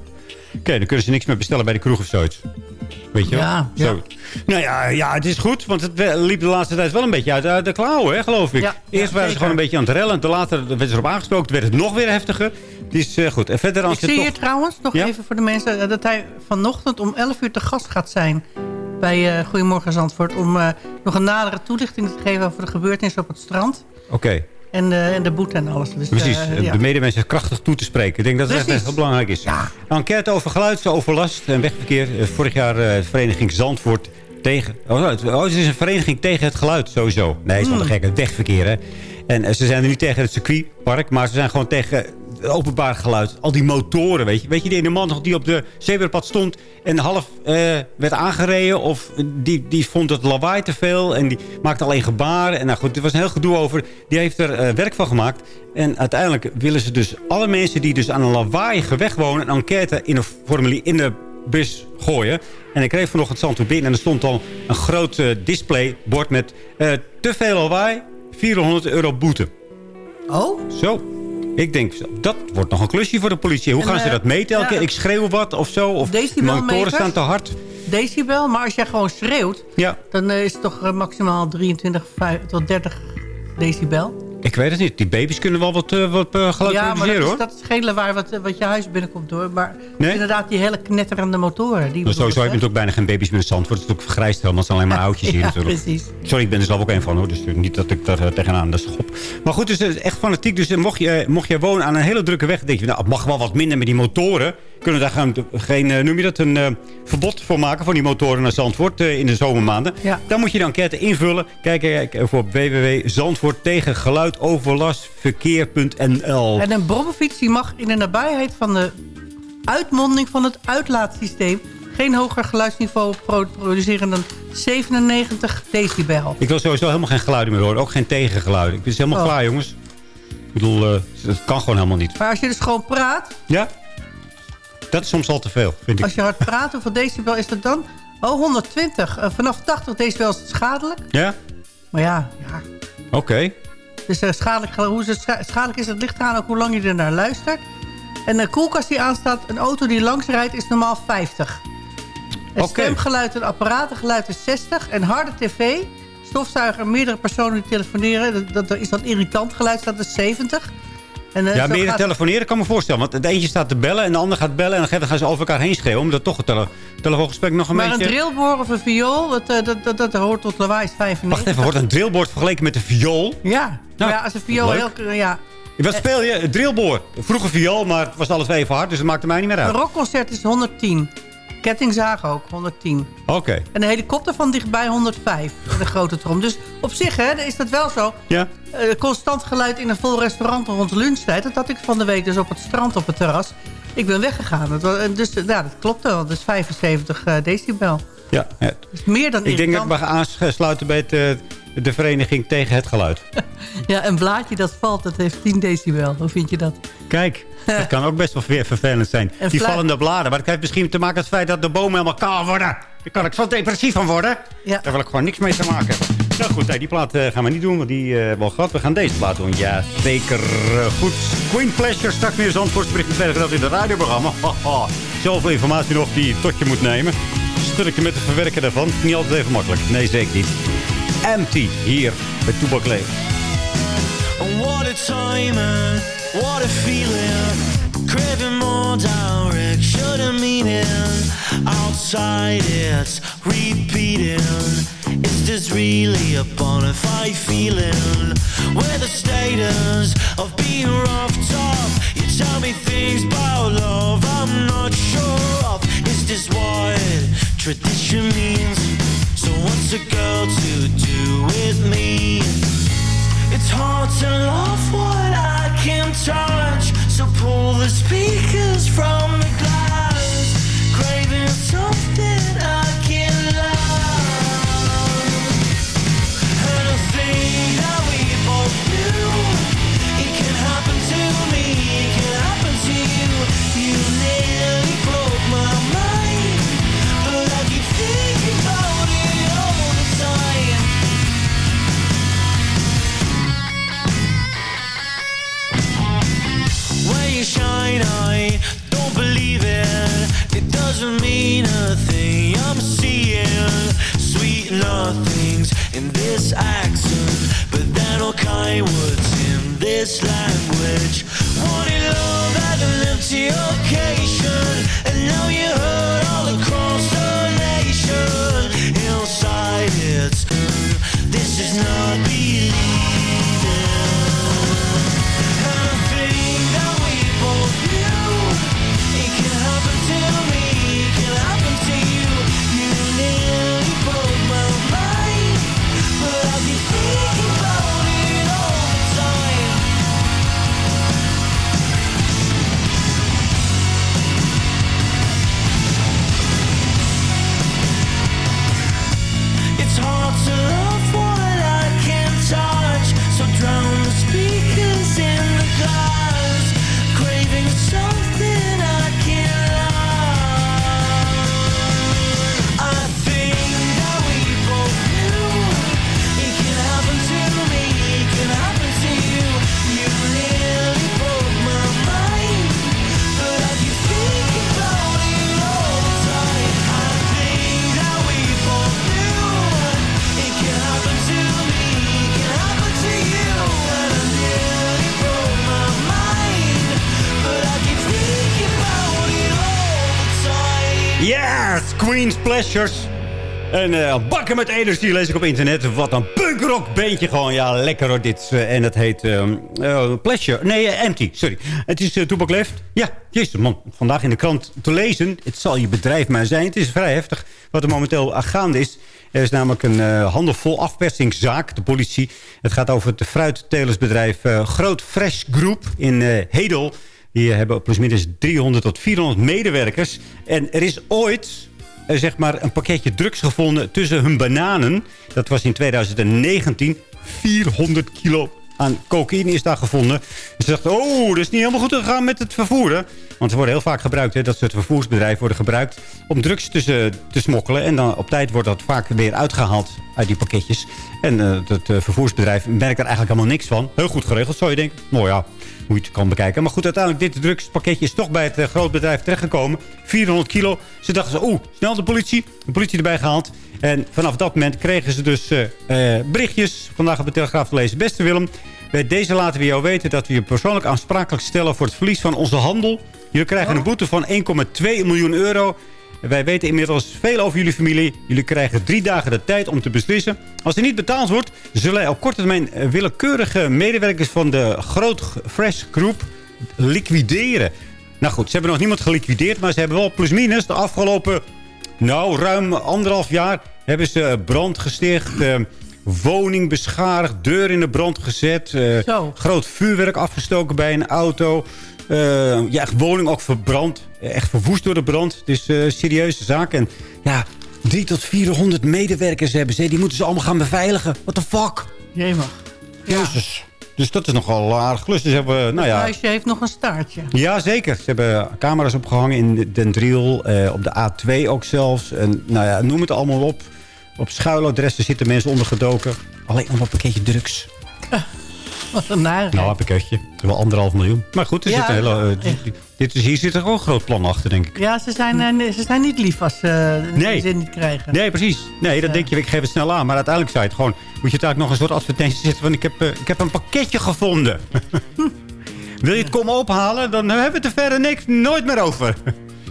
S4: Oké, dan kunnen ze niks meer bestellen bij de kroeg of zoiets. Weet je wel?
S8: Ja,
S4: Zo. Nou ja, ja, het is goed. Want het we- liep de laatste tijd wel een beetje uit, uit de klauwen, hè, geloof ik.
S8: Ja,
S4: Eerst waren ze gewoon een beetje aan het rellen. En later werd ze erop aangesproken. Werd het nog weer heftiger. Het is eh, goed. En verder
S8: Ik zie
S4: toch...
S8: hier trouwens, nog even voor de mensen... eh, dat hij vanochtend om 11 uur te gast gaat zijn... bij eh Goedemorgen Zandvoort... om nog een nadere toelichting te geven... over de gebeurtenissen op het strand.
S4: Oké.
S8: En, eh, en de boete en alles. Dus,
S4: Precies,
S8: eh, ja.
S4: de medemensen krachtig toe te spreken. Ik denk dat het echt, heel belangrijk is. Enquête over geluidsoverlast en wegverkeer. Eh, Vorig jaar eh, de vereniging Zandvoort tegen... Oh, het oh, het is een vereniging tegen het geluid, sowieso. Nee, het is wel
S8: Hmm.
S4: een gek, het wegverkeer, hè. En eh, ze zijn er niet tegen het circuitpark, maar ze zijn gewoon tegen openbaar geluid. Al die motoren, weet je. Weet je, die ene man die op de zebrapad stond en half eh, werd aangereden. Of die, die vond het lawaai te veel en die maakte alleen gebaren. En nou goed, er was een heel gedoe over. Die heeft er eh, werk van gemaakt. En uiteindelijk willen ze dus alle mensen die dus aan een lawaaiige weg wonen... een enquête in een formulier in de bus gooien. En ik kreeg vanochtend Zandvoort binnen en er stond al een groot eh, displaybord met... te veel lawaai, 400 euro boete.
S8: Oh?
S4: Zo. Ik denk, dat wordt nog een klusje voor de politie. Hoe
S8: En,
S4: gaan ze
S8: eh,
S4: dat meten elke
S8: ja.
S4: keer? Ik schreeuw wat of zo. Of
S8: Decibelmeters?
S4: motoren staan te hard.
S8: Decibel, maar als jij gewoon schreeuwt...
S4: Ja.
S8: dan eh, is het toch eh, maximaal 23 vijf- tot 30 decibel.
S4: Ik weet het niet. Die baby's kunnen wel wat, eh, wat eh, geluid
S8: ja, maar
S4: produceren,
S8: dat
S4: hoor.
S8: is, dat is geen lawaai wat, eh, wat je huis binnenkomt door. Maar
S4: Nee?
S8: inderdaad die hele knetterende motoren. Die
S4: Maar sowieso heb je natuurlijk bijna geen baby's meer in Zandvoort. Het is natuurlijk vergrijsd helemaal. Het zijn alleen maar oudjes hier
S8: Ja,
S4: natuurlijk.
S8: precies.
S4: Sorry, ik ben er zelf ook een van hoor. Dus niet dat ik daar eh, tegenaan de schop. Maar goed, dus eh, echt fanatiek. Dus eh, mocht je, eh, mocht je wonen aan een hele drukke weg... denk je, nou, het mag wel wat minder met die motoren. Kunnen daar gaan, geen, eh, noem je dat, een eh, verbod voor maken... van die motoren naar Zandvoort eh, in de zomermaanden.
S8: Ja.
S4: Dan moet je de enquête invullen. Kijk, kijk even op www.zandvoort tegen geluidoverlastverkeer.nl.
S8: En een brommenfiets die mag in de nabijheid van de uitmonding van het uitlaatsysteem... geen hoger geluidsniveau pro- produceren dan 97 decibel.
S4: Ik wil sowieso helemaal geen geluiden meer horen. Ook geen tegengeluiden. Ik ben dus helemaal
S8: Oh.
S4: klaar, jongens. Ik bedoel, eh, dat kan gewoon helemaal niet.
S8: Maar als je dus gewoon praat,
S4: Ja? Dat is soms al te veel, vind ik.
S8: als je hard praat, hoeveel decibel is dat dan? Oh, 120. Eh, vanaf 80 decibel is het schadelijk.
S4: Ja?
S8: Maar ja, ja.
S4: Oké.
S8: Dus eh, schadelijk, hoe is het scha- schadelijk is het ligt eraan ook hoe lang je er naar luistert. En een koelkast die aanstaat, een auto die langs rijdt, is normaal 50. Het
S4: Oké.
S8: stemgeluid en apparatengeluid is 60. En harde tv, stofzuiger en meerdere personen die telefoneren... dat, dat is dat irritant geluid, dat is 70. En, eh,
S4: Ja, meer
S8: gaat-
S4: telefoneren kan me voorstellen. Want de eentje staat te bellen en de ander gaat bellen. En dan gaan ze over elkaar heen schreeuwen. Omdat toch het tele telefoongesprek nog een
S8: Maar een
S4: beetje...
S8: drillboor of een viool, dat, eh, dat, dat, dat hoort tot lawaai is 95.
S4: Wacht even, wordt een drillboard vergeleken met een viool?
S8: Ja, maar ja, als een viool heel... Ja,
S4: Wat speel je? Een drillboor. Vroeger viool, maar het was alles even hard. Dus dat maakte mij niet meer
S8: een
S4: uit.
S8: rockconcert is 110. Kettingzaag ook, 110.
S4: Oké.
S8: En een helikopter van dichtbij 105. Met een grote trom. Dus op zich hè, is dat wel zo.
S4: Ja.
S8: Eh, constant geluid in een vol restaurant rond lunchtijd. Dat had ik van de week dus op het strand op het terras. Ik ben weggegaan. Dat was, en dus, ja, dat klopt wel. Dat is 75 eh, decibel.
S4: Ja, ja.
S8: Dus meer dan
S4: Ik denk dat ik ga aansluiten bij het, eh, de vereniging tegen het geluid.
S8: Ja, een blaadje dat valt, dat heeft 10 decibel. Hoe vind je dat?
S4: Kijk, dat kan ook best wel weer vervelend zijn.
S8: En
S4: Die vallende bladen. Maar dat heeft misschien te maken met het feit dat de bomen helemaal kaal worden. Daar kan ik zo depressief van worden.
S8: Ja.
S4: Daar wil ik gewoon niks mee te maken hebben. Nou goed, die plaat eh, gaan we niet doen, want die eh, hebben we al gehad. We gaan deze plaat doen. Ja, zeker. Eh, goed. Queen Pleasure, straks meer Zandvoortsbericht met verder gedeelte in het radioprogramma. Haha. Zoveel informatie nog die je tot je moet nemen. Stukje met het verwerken daarvan. Niet altijd even makkelijk. Nee, zeker niet. Empty, hier bij Toebak Leef.
S9: What a what a feeling.
S13: craving more direction and meaning. Outside it's repeating. Is this really a bona fide feeling? Where the status of being? You tell me things about love I'm not sure of. Is this what tradition means? So what's a girl to do with me? It's hard to love what I can't touch. So pull the speakers from the glass. Craving something
S4: Hollywood. En eh, bakken met energie lees ik op internet. Wat een punkrock beentje gewoon. Ja, lekker hoor dit. Eh, en het heet eh, Pleasure. Nee, Empty, sorry. Het is uh. Ja, jezus man. Vandaag in de krant te lezen. Het zal je bedrijf maar zijn. Het is vrij heftig wat er momenteel aan gaande is. Er is namelijk een handelvol afpersingszaak. De politie. Het gaat over het fruittelersbedrijf Groot Fresh Group in Hedel. Die hebben plusminus 300 tot 400 medewerkers. En er is ooit zeg maar een pakketje drugs gevonden tussen hun bananen. Dat was in 2019. 400 kilo aan cocaïne is daar gevonden. Ze dachten, oh, dat is niet helemaal goed gegaan met het vervoeren. Want ze worden heel vaak gebruikt. Hè, dat soort vervoersbedrijven worden gebruikt om drugs tussen te smokkelen. En dan op tijd wordt dat vaak weer uitgehaald uit die pakketjes. En eh, het eh, vervoersbedrijf merkt er eigenlijk helemaal niks van. Heel goed geregeld, zou je denken. Nou ja, hoe je het kan bekijken. Maar goed, uiteindelijk dit drugspakketje is toch bij het uh, grootbedrijf terechtgekomen. 400 kilo. Ze dachten oeh, snel de politie. De politie erbij gehaald. En vanaf dat moment kregen ze dus uh, uh, berichtjes. Vandaag op de Telegraaf te lezen. Beste Willem, bij deze laten we jou weten dat we je persoonlijk aansprakelijk stellen... voor het verlies van onze handel. Jullie krijgen een boete van 1,2 miljoen euro... Wij weten inmiddels veel over jullie familie. Jullie krijgen drie dagen de tijd om te beslissen. Als er niet betaald wordt, zullen wij op korte termijn willekeurige medewerkers van de Groot Fresh Group liquideren. Nou goed, ze hebben nog niemand geliquideerd, maar ze hebben wel plusminus de afgelopen, nou ruim anderhalf jaar, hebben ze brand gesticht, eh, woning beschadigd, deur in de brand gezet, eh, groot vuurwerk afgestoken bij een auto. Uh, ja, woning ook verbrand. Echt verwoest door de brand. Het is een uh, serieuze zaak. En ja, 3 tot 400 medewerkers hebben ze. Die moeten ze allemaal gaan beveiligen. What the fuck?
S8: Jemig.
S4: Jezus. Dus dat is nogal aardig klus. Dus hebben, we, nou ja.
S8: Het huisje heeft nog een staartje.
S4: Ja, zeker. Ze hebben camera's opgehangen in Den Driel. Uh, op de A2 ook zelfs. En nou ja, noem het allemaal op. Op schuiladressen zitten mensen ondergedoken. Alleen nog een pakketje drugs.
S8: Wat een narigheid.
S4: Nou, een pakketje. Wel anderhalf miljoen. Maar goed, er
S8: Ja,
S4: zit een hele, uh,
S8: ja.
S4: dit, is, hier zit er gewoon een groot plan achter, denk ik.
S8: Ja, ze zijn, eh, ze zijn niet lief als ze
S4: Nee.
S8: de zin niet krijgen.
S4: Nee, precies. Nee, dat denk je, ik geef het snel aan. Maar uiteindelijk zei het gewoon... moet je het eigenlijk nog een soort advertentie zetten van... ik heb, eh, ik heb een pakketje gevonden. Wil je het komen ophalen, dan hebben we het er verder niks, nooit meer over.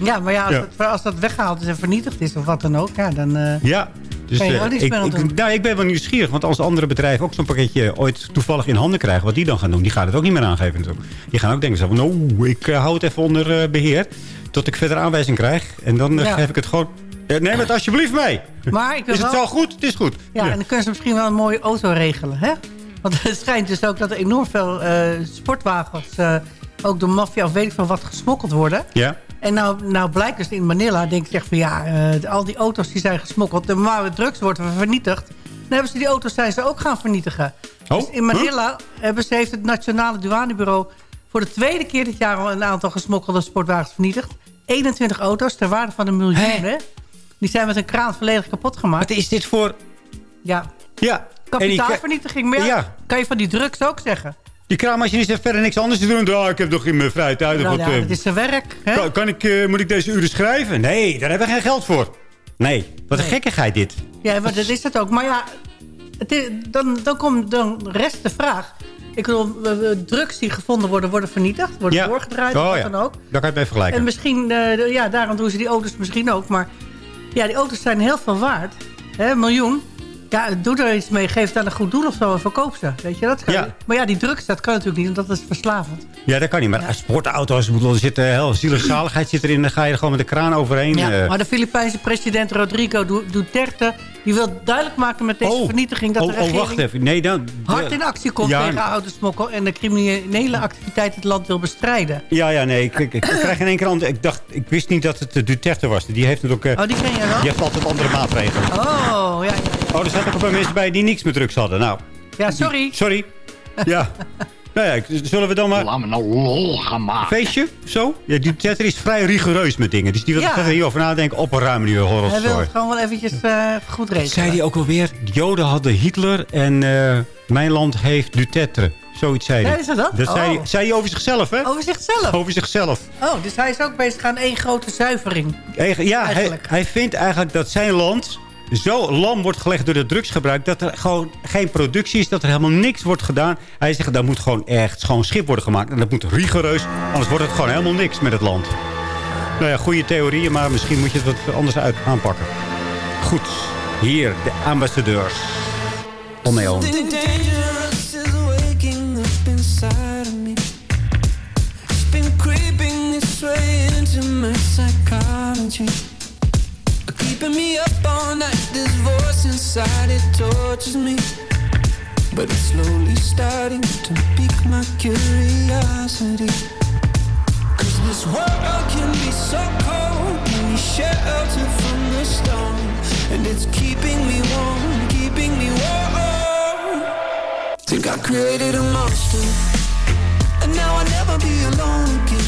S8: Ja, maar ja, als,
S4: Ja.
S8: Het, als dat weggehaald is en vernietigd is of wat dan ook... Ja, dan... eh,
S4: Ja. Dus,
S8: Kan je
S4: eh,
S8: niks
S4: ik,
S8: meer aan doen.
S4: ik, nou, ik ben wel nieuwsgierig. Want als andere bedrijven ook zo'n pakketje ooit toevallig in handen krijgen... wat die dan gaan doen, die gaan het ook niet meer aangeven natuurlijk. Die gaan ook denken zo van... nou, ik eh, hou het even onder eh, beheer. Tot ik verder aanwijzing krijg. En dan
S8: Ja.
S4: geef ik het gewoon... neem het alsjeblieft mee.
S8: Maar ik
S4: Is het
S8: wel-
S4: zo goed? Het is goed.
S8: Ja, en dan kunnen ze misschien wel een mooie auto regelen, hè? Want het schijnt dus ook dat er enorm veel sportwagens... ook door maffia of weet ik veel wat gesmokkeld worden.
S4: Ja.
S8: En nou, nou blijkt dus in Manila, denk ik echt van ja, eh, al die auto's die zijn gesmokkeld. De maar drugs worden vernietigd. Dan hebben ze die auto's zijn ze ook gaan vernietigen.
S4: Oh,
S8: Dus in Manila hebben ze, heeft het Nationale Douanebureau voor de tweede keer dit jaar al een aantal gesmokkelde sportwagens vernietigd. 21 auto's ter waarde van een miljoen. Hè? Die zijn met een kraan volledig kapot gemaakt.
S4: Wat is dit voor...
S8: Ja,
S4: Ja.
S8: kapitaalvernietiging. Maar ja,
S4: Ja.
S8: kan je van die drugs ook zeggen.
S4: Die kraammachine heeft verder niks anders te doen. Oh, ik heb nog in mijn vrije tijd.
S8: Nou
S4: wat,
S8: ja,
S4: eh,
S8: het is zijn werk. Hè?
S4: kan, kan ik, eh, moet ik deze uren schrijven? Nee, daar hebben we geen geld voor. Nee, wat een gekkigheid dit.
S8: Ja, maar dat is het ook. Maar ja, het is- dan, dan, komt, dan rest de vraag. Ik bedoel, drugs die gevonden worden, worden vernietigd. Worden
S4: Ja.
S8: doorgedraaid,
S4: Oh,
S8: wat
S4: ja.
S8: dan ook.
S4: Daar kan je mee vergelijken.
S8: En misschien, eh, ja, daarom doen ze die auto's misschien ook. Maar ja, die auto's zijn heel veel waard. Hè, een miljoen. Ja, doe er iets mee. Geef het aan een goed doel of zo en verkoop ze. Weet je, dat kan.
S4: Ja.
S8: Maar ja, die drugs, dat kan natuurlijk niet. Want dat is verslavend.
S4: Ja, dat kan niet. Maar sportauto's, ik bedoel, er zit eh, heel zielige zaligheid zit erin. Dan ga je er gewoon met de kraan overheen.
S8: Ja,
S4: eh.
S8: maar de Filipijnse president Rodrigo Du- Duterte... die wil duidelijk maken met deze vernietiging... dat
S4: oh,
S8: de
S4: oh, wacht even. Nee, dan...
S8: hard in actie komt
S4: Ja,
S8: tegen autosmokkel... en de criminele activiteit het land wil bestrijden.
S4: Ja, ja, nee. Ik, ik, ik krijg in één keer antwoord. Ik dacht, ik wist niet dat het de Duterte was. Die heeft natuurlijk... eh,
S8: Oh, die ken jij wel?
S4: Die heeft altijd andere maatregelen.
S8: Oh, ja, ja.
S4: Oh, er zaten ook een paar mensen bij die niks met drugs hadden. Nou,
S8: Ja, sorry.
S4: sorry. Ja. nou ja, zullen we dan maar...
S14: Laat me nou lol gaan maken.
S4: Feestje? Zo? Ja, Duterte is vrij rigoureus met dingen. Dus die wil
S8: Ja.
S4: er verder niet over nadenken. Opruimen die
S8: Hij wil het gewoon wel eventjes eh, goed regelen.
S4: Zei hij ook alweer? De Joden hadden Hitler en eh, mijn land heeft Duterte. Zoiets zei hij.
S8: Ja, is dat dat?
S4: Zei,
S8: Oh.
S4: hij- zei hij over zichzelf, hè?
S8: Over zichzelf?
S4: Over zichzelf.
S8: Oh, dus hij is ook bezig aan één grote zuivering.
S4: Eigen- Ja, hij,
S8: Eigenlijk.
S4: hij vindt eigenlijk dat zijn land zo lam wordt gelegd door het drugsgebruik... dat er gewoon geen productie is, dat er helemaal niks wordt gedaan. Hij zegt, daar moet gewoon echt schoon schip worden gemaakt. En dat moet rigoureus, anders wordt het gewoon helemaal niks met het land. Nou ja, goede theorieën, maar misschien moet je het wat anders uit aanpakken. Goed, hier, de ambassadeurs. Om mee om.
S9: Something Keeping me up all night, this voice inside it tortures me. But it's slowly starting to pique my curiosity. Cause this world can be so cold, can be shelter from the storm. And it's keeping me warm, keeping me warm. Think I created a monster, and now I'll never be alone again.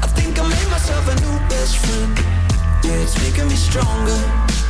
S9: I think I made myself a new best friend. Yeah, it's making me stronger.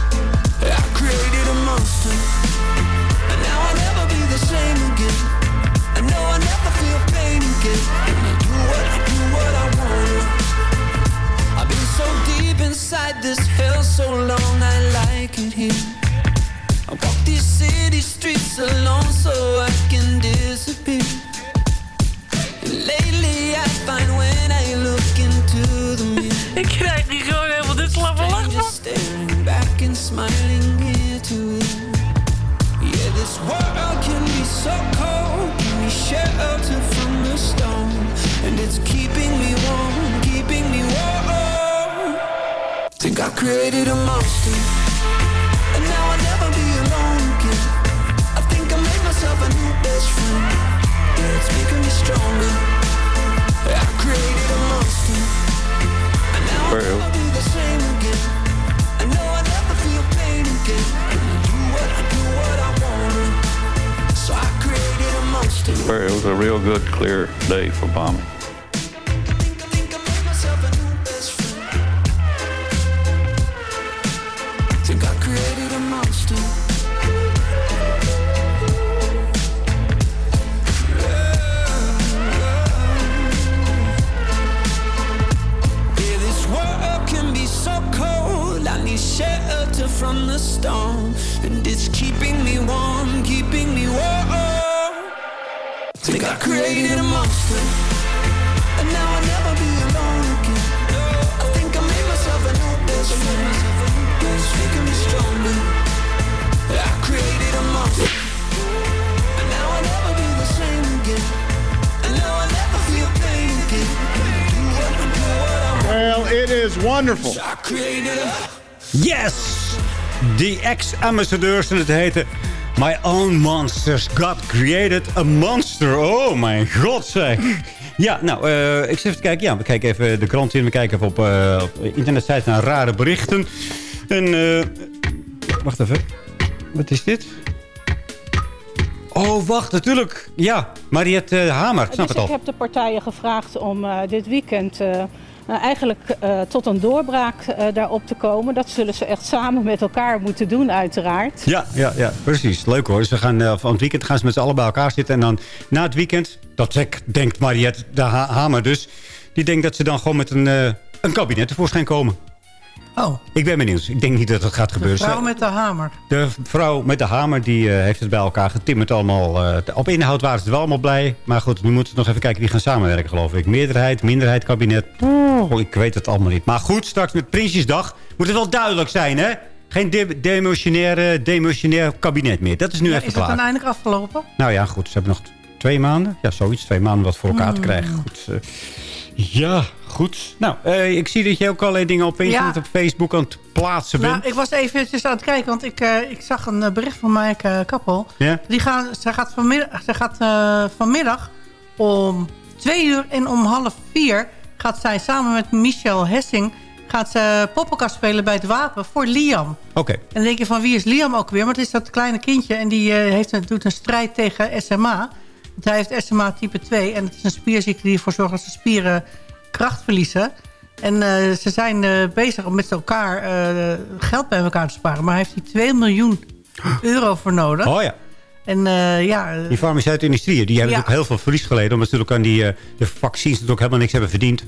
S9: It
S4: is wonderful. Yes! The ex-ambassadeurs en het heette... My own monsters. God created a monster. Oh mijn god zeg. Ja, nou, eh, ik zit even te kijken. Ja, we kijken even de krant in. We kijken even op, eh op internetsite naar rare berichten. En, eh, wacht even. Wat is dit? Oh, wacht, natuurlijk. Ja, Mariette eh, Hamer, ik snap
S14: Dus
S4: het
S14: ik
S4: al.
S14: heb de partijen gevraagd om eh, dit weekend eigenlijk eh, tot een doorbraak eh, daarop te komen. Dat zullen ze echt samen met elkaar moeten doen, uiteraard.
S4: Ja, ja, ja, precies. Leuk hoor. Ze gaan, eh, van het weekend gaan ze met z'n allen bij elkaar zitten. En dan na het weekend, dat denkt Mariette de Ha- Hamer dus... die denkt dat ze dan gewoon met een, een kabinet tevoorschijn komen.
S8: Oh,
S4: Ik ben benieuwd. Ik denk niet dat dat gaat
S8: de
S4: gebeuren.
S8: vrouw
S4: Ze-
S8: met de hamer.
S4: De vrouw met de hamer die eh, heeft het bij elkaar getimmerd allemaal. eh, op inhoud waren ze wel allemaal blij. Maar goed, nu moeten we nog even kijken wie gaan samenwerken geloof ik. Meerderheid, minderheid, kabinet. Oh, ik weet het allemaal niet. Maar goed, straks met Prinsjesdag moet het wel duidelijk zijn hè. Geen de demotionair, demotionair kabinet meer. Dat is nu
S8: Ja,
S4: even
S8: is het
S4: klaar.
S8: dan eindelijk afgelopen?
S4: Nou ja, goed. Ze hebben nog twee maanden. Ja, zoiets. Twee maanden wat voor elkaar te
S8: Hmm.
S4: krijgen. Goed. eh, ja, goed. Nou, eh, ik zie dat je ook allerlei dingen op internet,
S8: Ja.
S4: op Facebook aan het plaatsen bent.
S8: Nou, ik was eventjes aan het kijken, want ik, eh, ik zag een eh, bericht van Maaike eh, Kappel.
S4: Ja?
S8: Die gaan, zij gaat vanmiddag, zij gaat, eh, vanmiddag om twee uur en om half vier... gaat zij samen met Michel Hessing gaat ze poppenkast spelen bij het Wapen voor Liam.
S4: Oké.
S8: En dan denk je van wie is Liam ook weer? Maar het is dat kleine kindje en die eh, heeft een, doet een strijd tegen SMA. Want hij heeft SMA type 2 en het is een spierziekte die ervoor zorgt dat zijn spieren kracht verliezen. En eh, ze zijn eh, bezig om met elkaar eh, geld bij elkaar te sparen. Maar hij heeft hier 2 miljoen euro voor nodig.
S4: Oh ja.
S8: En ja,
S4: Die farmaceutische industrie, die hebben
S8: Ja.
S4: natuurlijk heel veel verlies geleden. Omdat ze natuurlijk aan die, de vaccins natuurlijk helemaal niks hebben verdiend.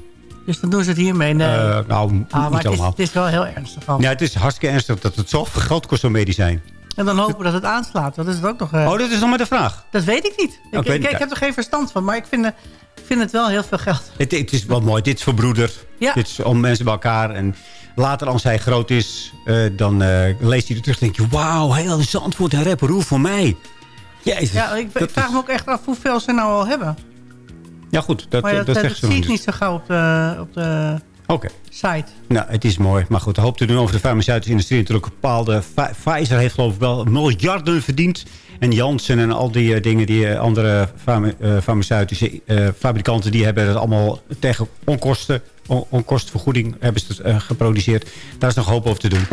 S8: dus dan doen ze het hiermee. Nee.
S4: Nou,
S8: ah,
S4: niet
S8: maar het is,
S4: allemaal.
S8: het is wel heel ernstig. al.
S4: Ja, het is hartstikke ernstig dat het zoveel geld kost, zo'n medicijn.
S8: En dan hopen we dat het aanslaat. Dat is het ook nog... eh,
S4: Oh, dat is nog maar de vraag.
S8: Dat weet ik niet. Ik,
S4: ik weet
S8: ik,
S4: niet.
S8: ik heb er geen verstand van. Maar ik vind, eh, ik vind het wel heel veel geld.
S4: Het, het is wel mooi. Dit is verbroederd.
S8: Ja.
S4: Dit is om mensen bij elkaar. En later, als hij groot is, eh, dan eh, leest hij er terug. denk je, wauw, heel Zandvoort en Rapperoe voor mij. Jezus.
S8: Ja, ik, vraag
S4: is-
S8: me ook echt af hoeveel ze nou al hebben.
S4: Ja, goed, dat,
S8: maar dat,
S4: dat
S8: dat, zie ik
S4: niet.
S8: niet zo gauw op de, op de
S4: Oké.
S8: site.
S4: Nou, het is mooi. Maar goed, hoop te doen over de farmaceutische industrie. Natuurlijk bepaalde... Pfi- Pfizer heeft geloof ik wel miljarden verdiend. En Janssen en al die eh, dingen die eh, andere farma- eh, farmaceutische fabrikanten... die hebben het allemaal tegen onkosten, on- onkostenvergoeding hebben ze het geproduceerd. Daar is nog hoop over te doen.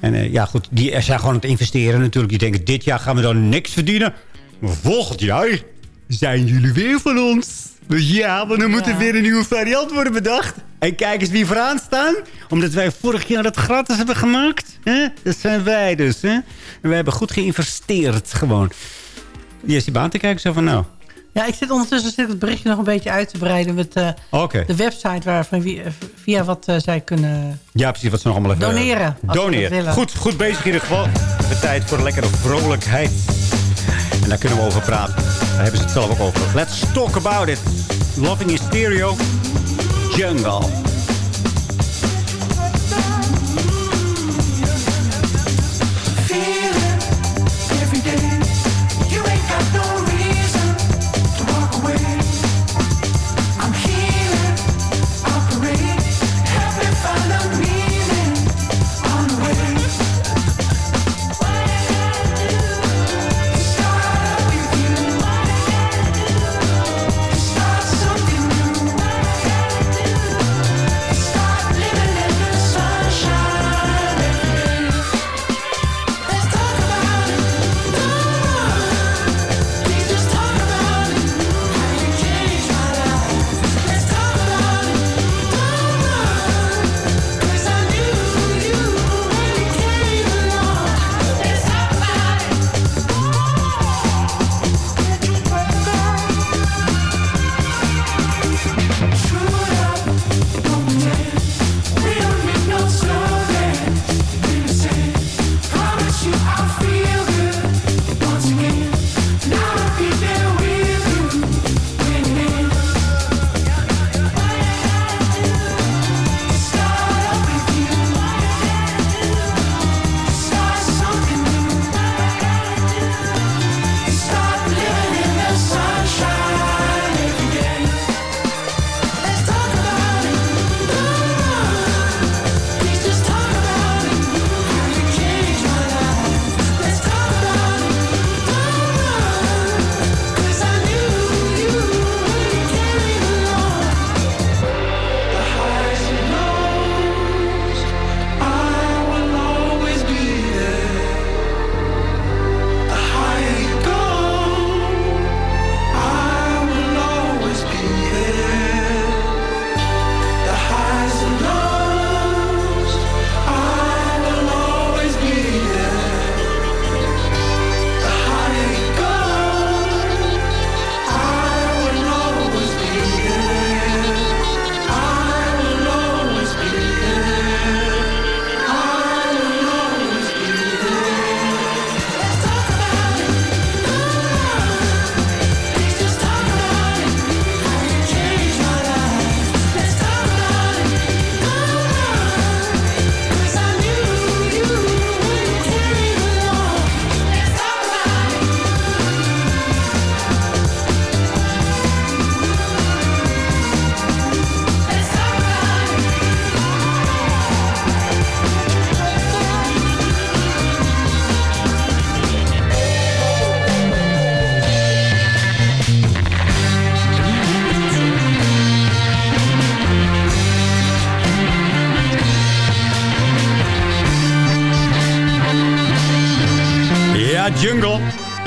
S4: En ja, goed, die zijn gewoon aan het investeren natuurlijk. Die denken, dit jaar gaan we dan niks verdienen. Maar volgend jaar zijn jullie weer van ons. Dus ja, want dan moet er weer een nieuwe variant worden bedacht. En kijk eens wie vooraan staan. Omdat wij vorig jaar dat gratis hebben gemaakt. Hè? Dat zijn wij dus. Hè? En we hebben goed geïnvesteerd gewoon. Die is die baan te kijken zo van nou.
S8: Ja, ik zit ondertussen zit het berichtje nog een beetje uit te breiden... met eh, de website waarvan eh, via wat eh, zij kunnen...
S4: Ja, precies wat ze nog allemaal even...
S8: Doneren, ze dat
S4: Doneren.
S8: willen.
S4: Goed, goed bezig in ieder geval. De tijd voor lekkere vrolijkheid. En daar kunnen we over praten. Daar hebben ze het zelf ook over. Let's talk about it. Loving in stereo. Jungle.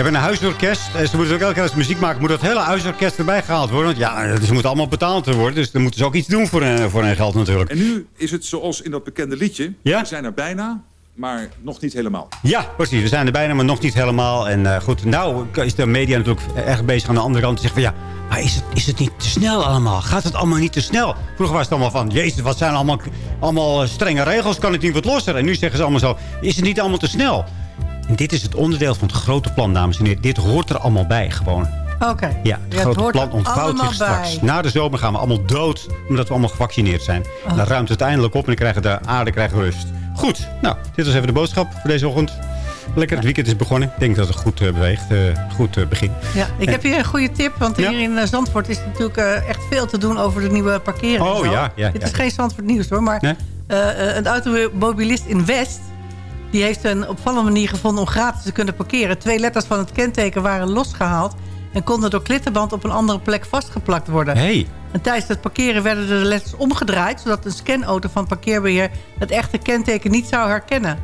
S4: Hebben een huisorkest. En ze moeten ook elke keer als ze muziek maken... moet dat hele huisorkest erbij gehaald worden. Want ja, ze moeten allemaal betaald worden. Dus dan moeten ze ook iets doen voor hun, voor hun geld natuurlijk.
S7: En nu is het zoals in dat bekende liedje.
S4: Ja?
S7: We zijn er bijna, maar nog niet helemaal.
S4: Ja, precies. We zijn er bijna, maar nog niet helemaal. En eh, goed, nou is de media natuurlijk erg bezig aan de andere kant. Te zeggen van ja, maar is het, is het niet te snel allemaal? Gaat het allemaal niet te snel? Vroeger was het allemaal van, jezus, wat zijn allemaal, allemaal strenge regels? Kan het niet wat losser? En nu zeggen ze allemaal zo, is het niet allemaal te snel? En dit is het onderdeel van het grote plan, dames en heren. Dit hoort er allemaal bij, gewoon.
S8: Oké.
S4: Ja, het grote plan ontvouwt zich straks.
S8: bij.
S4: Na de zomer gaan we allemaal dood, omdat we allemaal gevaccineerd zijn.
S8: Oh.
S4: Dan ruimt het eindelijk op en dan krijgen de aarde krijgt rust. Goed, nou, dit was even de boodschap voor deze ochtend. Lekker, het weekend is begonnen. Ik denk dat het goed eh, beweegt. eh, goed eh, begin.
S8: Ja, ik
S4: En-
S8: heb hier een goede tip, want
S4: Ja?
S8: hier in Zandvoort is natuurlijk echt veel te doen over de nieuwe parkeren. en
S4: Oh, ja, ja,
S8: Dit
S4: ja.
S8: is geen Zandvoort nieuws hoor, maar
S4: Nee?
S8: een automobilist in West... die heeft een opvallende manier gevonden om gratis te kunnen parkeren. Twee letters van het kenteken waren losgehaald... en konden door klittenband op een andere plek vastgeplakt worden.
S4: Hey.
S8: En tijdens het parkeren werden de letters omgedraaid... zodat een scanauto van parkeerbeheer het echte kenteken niet zou herkennen.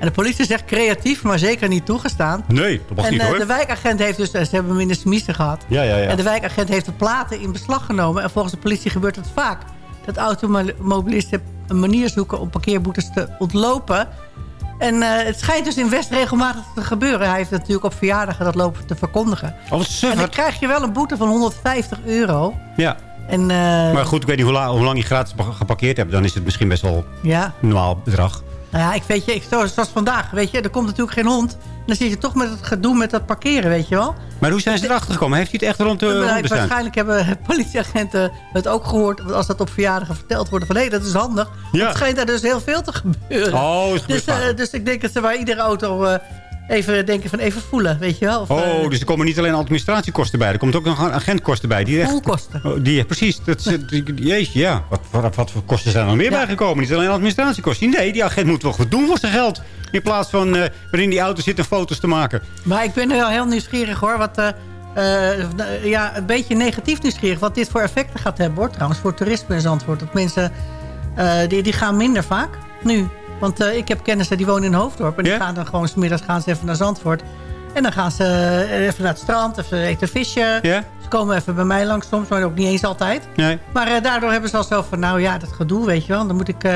S8: En de politie zegt creatief, maar zeker niet toegestaan.
S4: Nee, dat mag
S8: en
S4: niet
S8: eh,
S4: hoor.
S8: de wijkagent heeft dus, eh, ze hebben hem in de smiezen gehad.
S4: Ja, ja, ja.
S8: En de wijkagent heeft de platen in beslag genomen. En volgens de politie gebeurt het vaak. Dat automobilisten een manier zoeken om parkeerboetes te ontlopen. En eh, het schijnt dus in West regelmatig te gebeuren. Hij heeft natuurlijk op verjaardagen dat lopen te verkondigen.
S4: Oh,
S8: En dan krijg je wel een boete van 150 euro.
S4: Ja.
S8: En, eh,
S4: Maar goed, ik weet niet hoe, la- hoe lang je gratis pa- geparkeerd hebt. Dan is het misschien best wel
S8: Ja.
S4: een normaal bedrag.
S8: Nou ja, ik weet je, ik, zoals, vandaag, weet je, er komt natuurlijk geen hond. En dan zit je toch met het gedoe met dat parkeren, weet je wel.
S4: Maar hoe zijn ze erachter gekomen? Heeft hij het echt rond de
S8: waarschijnlijk hebben politieagenten het ook gehoord. Want als dat op verjaardagen verteld wordt van... hé, dat is handig.
S4: Ja.
S8: Het schijnt daar dus heel veel te gebeuren.
S4: Oh,
S8: dus, eh, dus ik denk dat ze bij iedere auto eh, even denken van even voelen, weet je wel. Of, eh,
S4: Oh, dus er komen niet alleen administratiekosten bij. Er komt ook nog agentkosten bij. Die echt. Oh, die, precies. Dat, is- jeetje, ja. Wat, wat, wat voor kosten zijn er nog meer
S8: Ja.
S4: bijgekomen? Niet alleen administratiekosten. Nee, die agent moet wel wat doen voor zijn geld. In plaats van eh waarin die auto zit en foto's te maken.
S8: Maar ik ben wel heel nieuwsgierig hoor. Wat, eh, ja, een beetje negatief nieuwsgierig. Wat dit voor effecten gaat hebben hoor. Trouwens voor toerisme in Zandvoort. Dat mensen, die, die gaan minder vaak nu. Want eh, ik heb kennissen die wonen in Hoofddorp. En die gaan dan gewoon smiddags gaan ze even naar Zandvoort. En dan gaan ze eh, even naar het strand. Even eten visje. Ze komen even bij mij langs soms. Maar ook niet eens altijd.
S4: Nee.
S8: Maar eh, daardoor hebben ze al zo van... Nou ja, dat gedoe weet je wel. Dan moet ik... eh,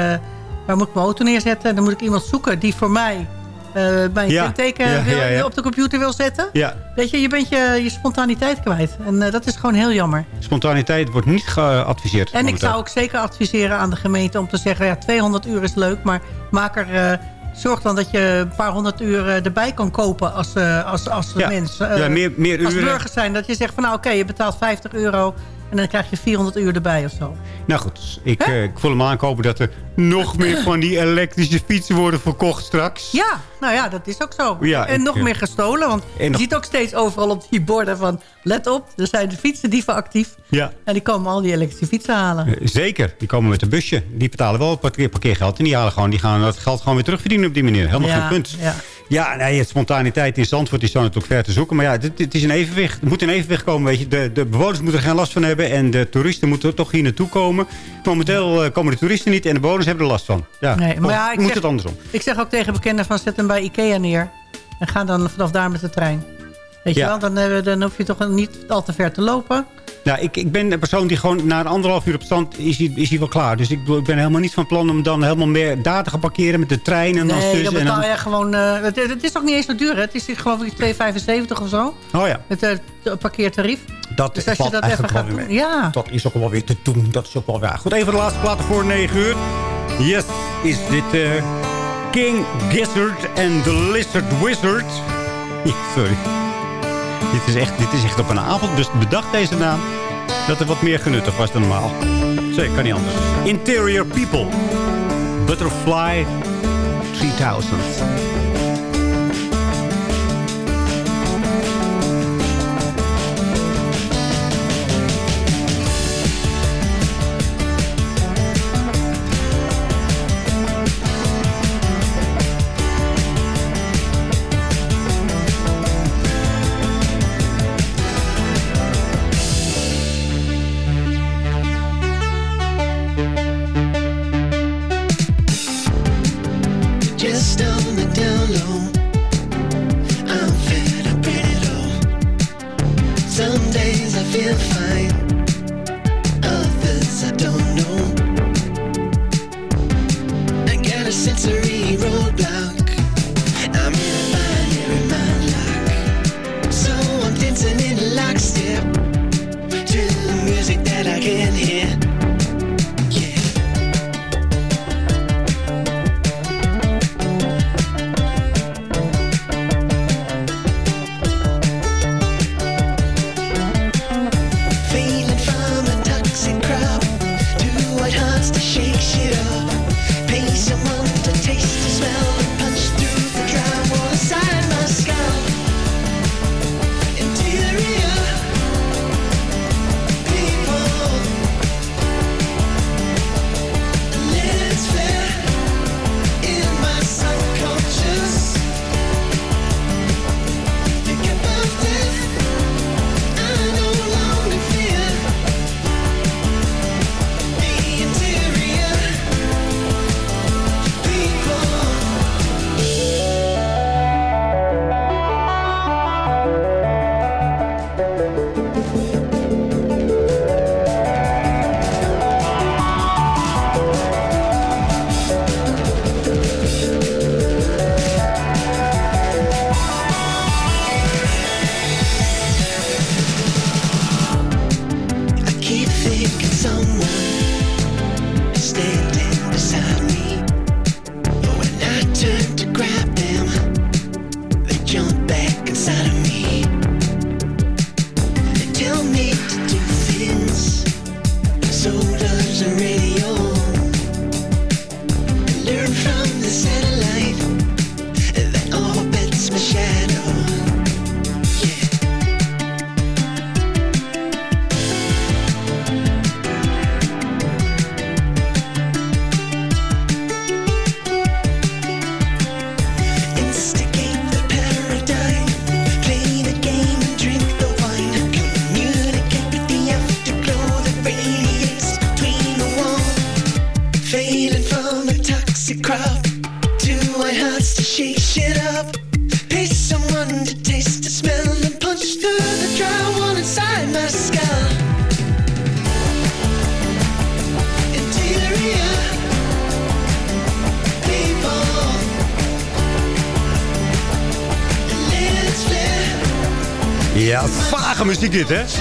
S8: waar moet ik mijn auto neerzetten? Dan moet ik iemand zoeken die voor mij... eh mijn
S4: Ja.
S8: kenteken
S4: Ja,
S8: wil- op de computer wil zetten.
S4: Ja,
S8: Weet je, je bent je, je spontaniteit kwijt. En eh, dat is gewoon heel jammer.
S4: spontaniteit wordt niet geadviseerd.
S8: En ik zou ook zeker adviseren aan de gemeente om te zeggen... ja, 200 uur is leuk, maar maak er... eh, zorg dan dat je een paar honderd uur erbij kan kopen als, als, als
S4: Ja.
S8: mens.
S4: Ja, meer- meer
S8: als
S4: uren.
S8: burgers zijn. Dat je zegt van nou oké, je betaalt 50 euro... en dan krijg je 400 uur erbij of zo.
S4: Nou goed, ik, eh, ik voel hem aankomen dat er nog meer van die elektrische fietsen worden verkocht straks.
S8: Ja, nou ja, dat is ook zo.
S4: Ja,
S8: en
S4: ik,
S8: nog
S4: eh,
S8: meer gestolen. Want je
S4: nog-
S8: ziet ook steeds overal op die borden van... let op, er zijn de fietsendieven actief.
S4: Ja.
S8: En die komen al die elektrische fietsen halen.
S4: Eh, Zeker, die komen met een busje. Die betalen wel parkeer, parkeergeld. En die, halen gewoon, die gaan dat geld gewoon weer terugverdienen op die manier. Helemaal
S8: Ja,
S4: geen punt.
S8: ja.
S4: Ja, nee, het spontaniteit in Zandvoort is dan natuurlijk ver te zoeken. Maar ja, het, het is een evenwicht. Het moet in evenwicht komen, weet je. De, de bewoners moeten er geen last van hebben. En de toeristen moeten toch hier naartoe komen. Momenteel eh, komen de toeristen niet en de bewoners hebben er last van. Ja,
S8: Nee, maar ja, ik
S4: moet
S8: zeg-
S4: het andersom.
S8: Ik zeg ook tegen bekenden van zet hem bij Ikea neer. En ga dan vanaf daar met de trein. Weet je wel, dan, eh, dan hoef je toch niet al te ver te lopen.
S4: Ja, ik, ik ben een persoon die gewoon na een anderhalf uur op stand is is hij wel klaar. Dus ik, ik ben helemaal niet van plan om dan helemaal meer daar te gaan parkeren met de trein. En dan
S8: nee, dan betaal je gewoon... eh, het, het is ook niet eens zo duur, hè. Het is geloof ik 2,75 of zo.
S4: Oh ja,
S8: Het eh, parkeertarief.
S4: dat
S8: Dus als je dat even gaat doen. Ja.
S4: Dat is ook wel weer te doen. Dat is ook wel weer. Goed, even de laatste platen voor 9 uur. Yes, is dit King Gizzard en the Lizard Wizard. Ja, sorry. Dit is, echt, dit is echt op een avond dus bedacht, deze naam. Dat er wat meer genuttig was dan normaal. Zeker, kan niet anders. Interior People. Butterfly 3000.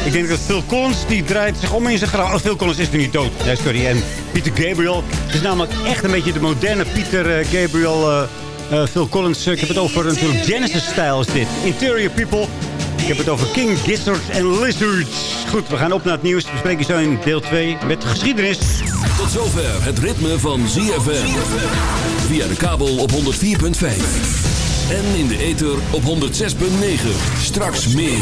S4: Ik denk dat Phil Collins, die draait zich om in zijn graf. Oh, Phil Collins is nu niet dood. Nee, sorry. En Peter Gabriel. Het is namelijk echt een beetje de moderne Peter eh, Gabriel... eh, eh, Phil Collins. Ik heb het over natuurlijk Genesis-stijl is dit. Interior People. Ik heb het over King Gizzards en Lizards. Goed, we gaan op naar het nieuws. We spreken zo in deel 2 met geschiedenis.
S2: Tot zover het ritme van ZFM. Via de kabel op 104.5. En in de ether op 106.9. Straks meer.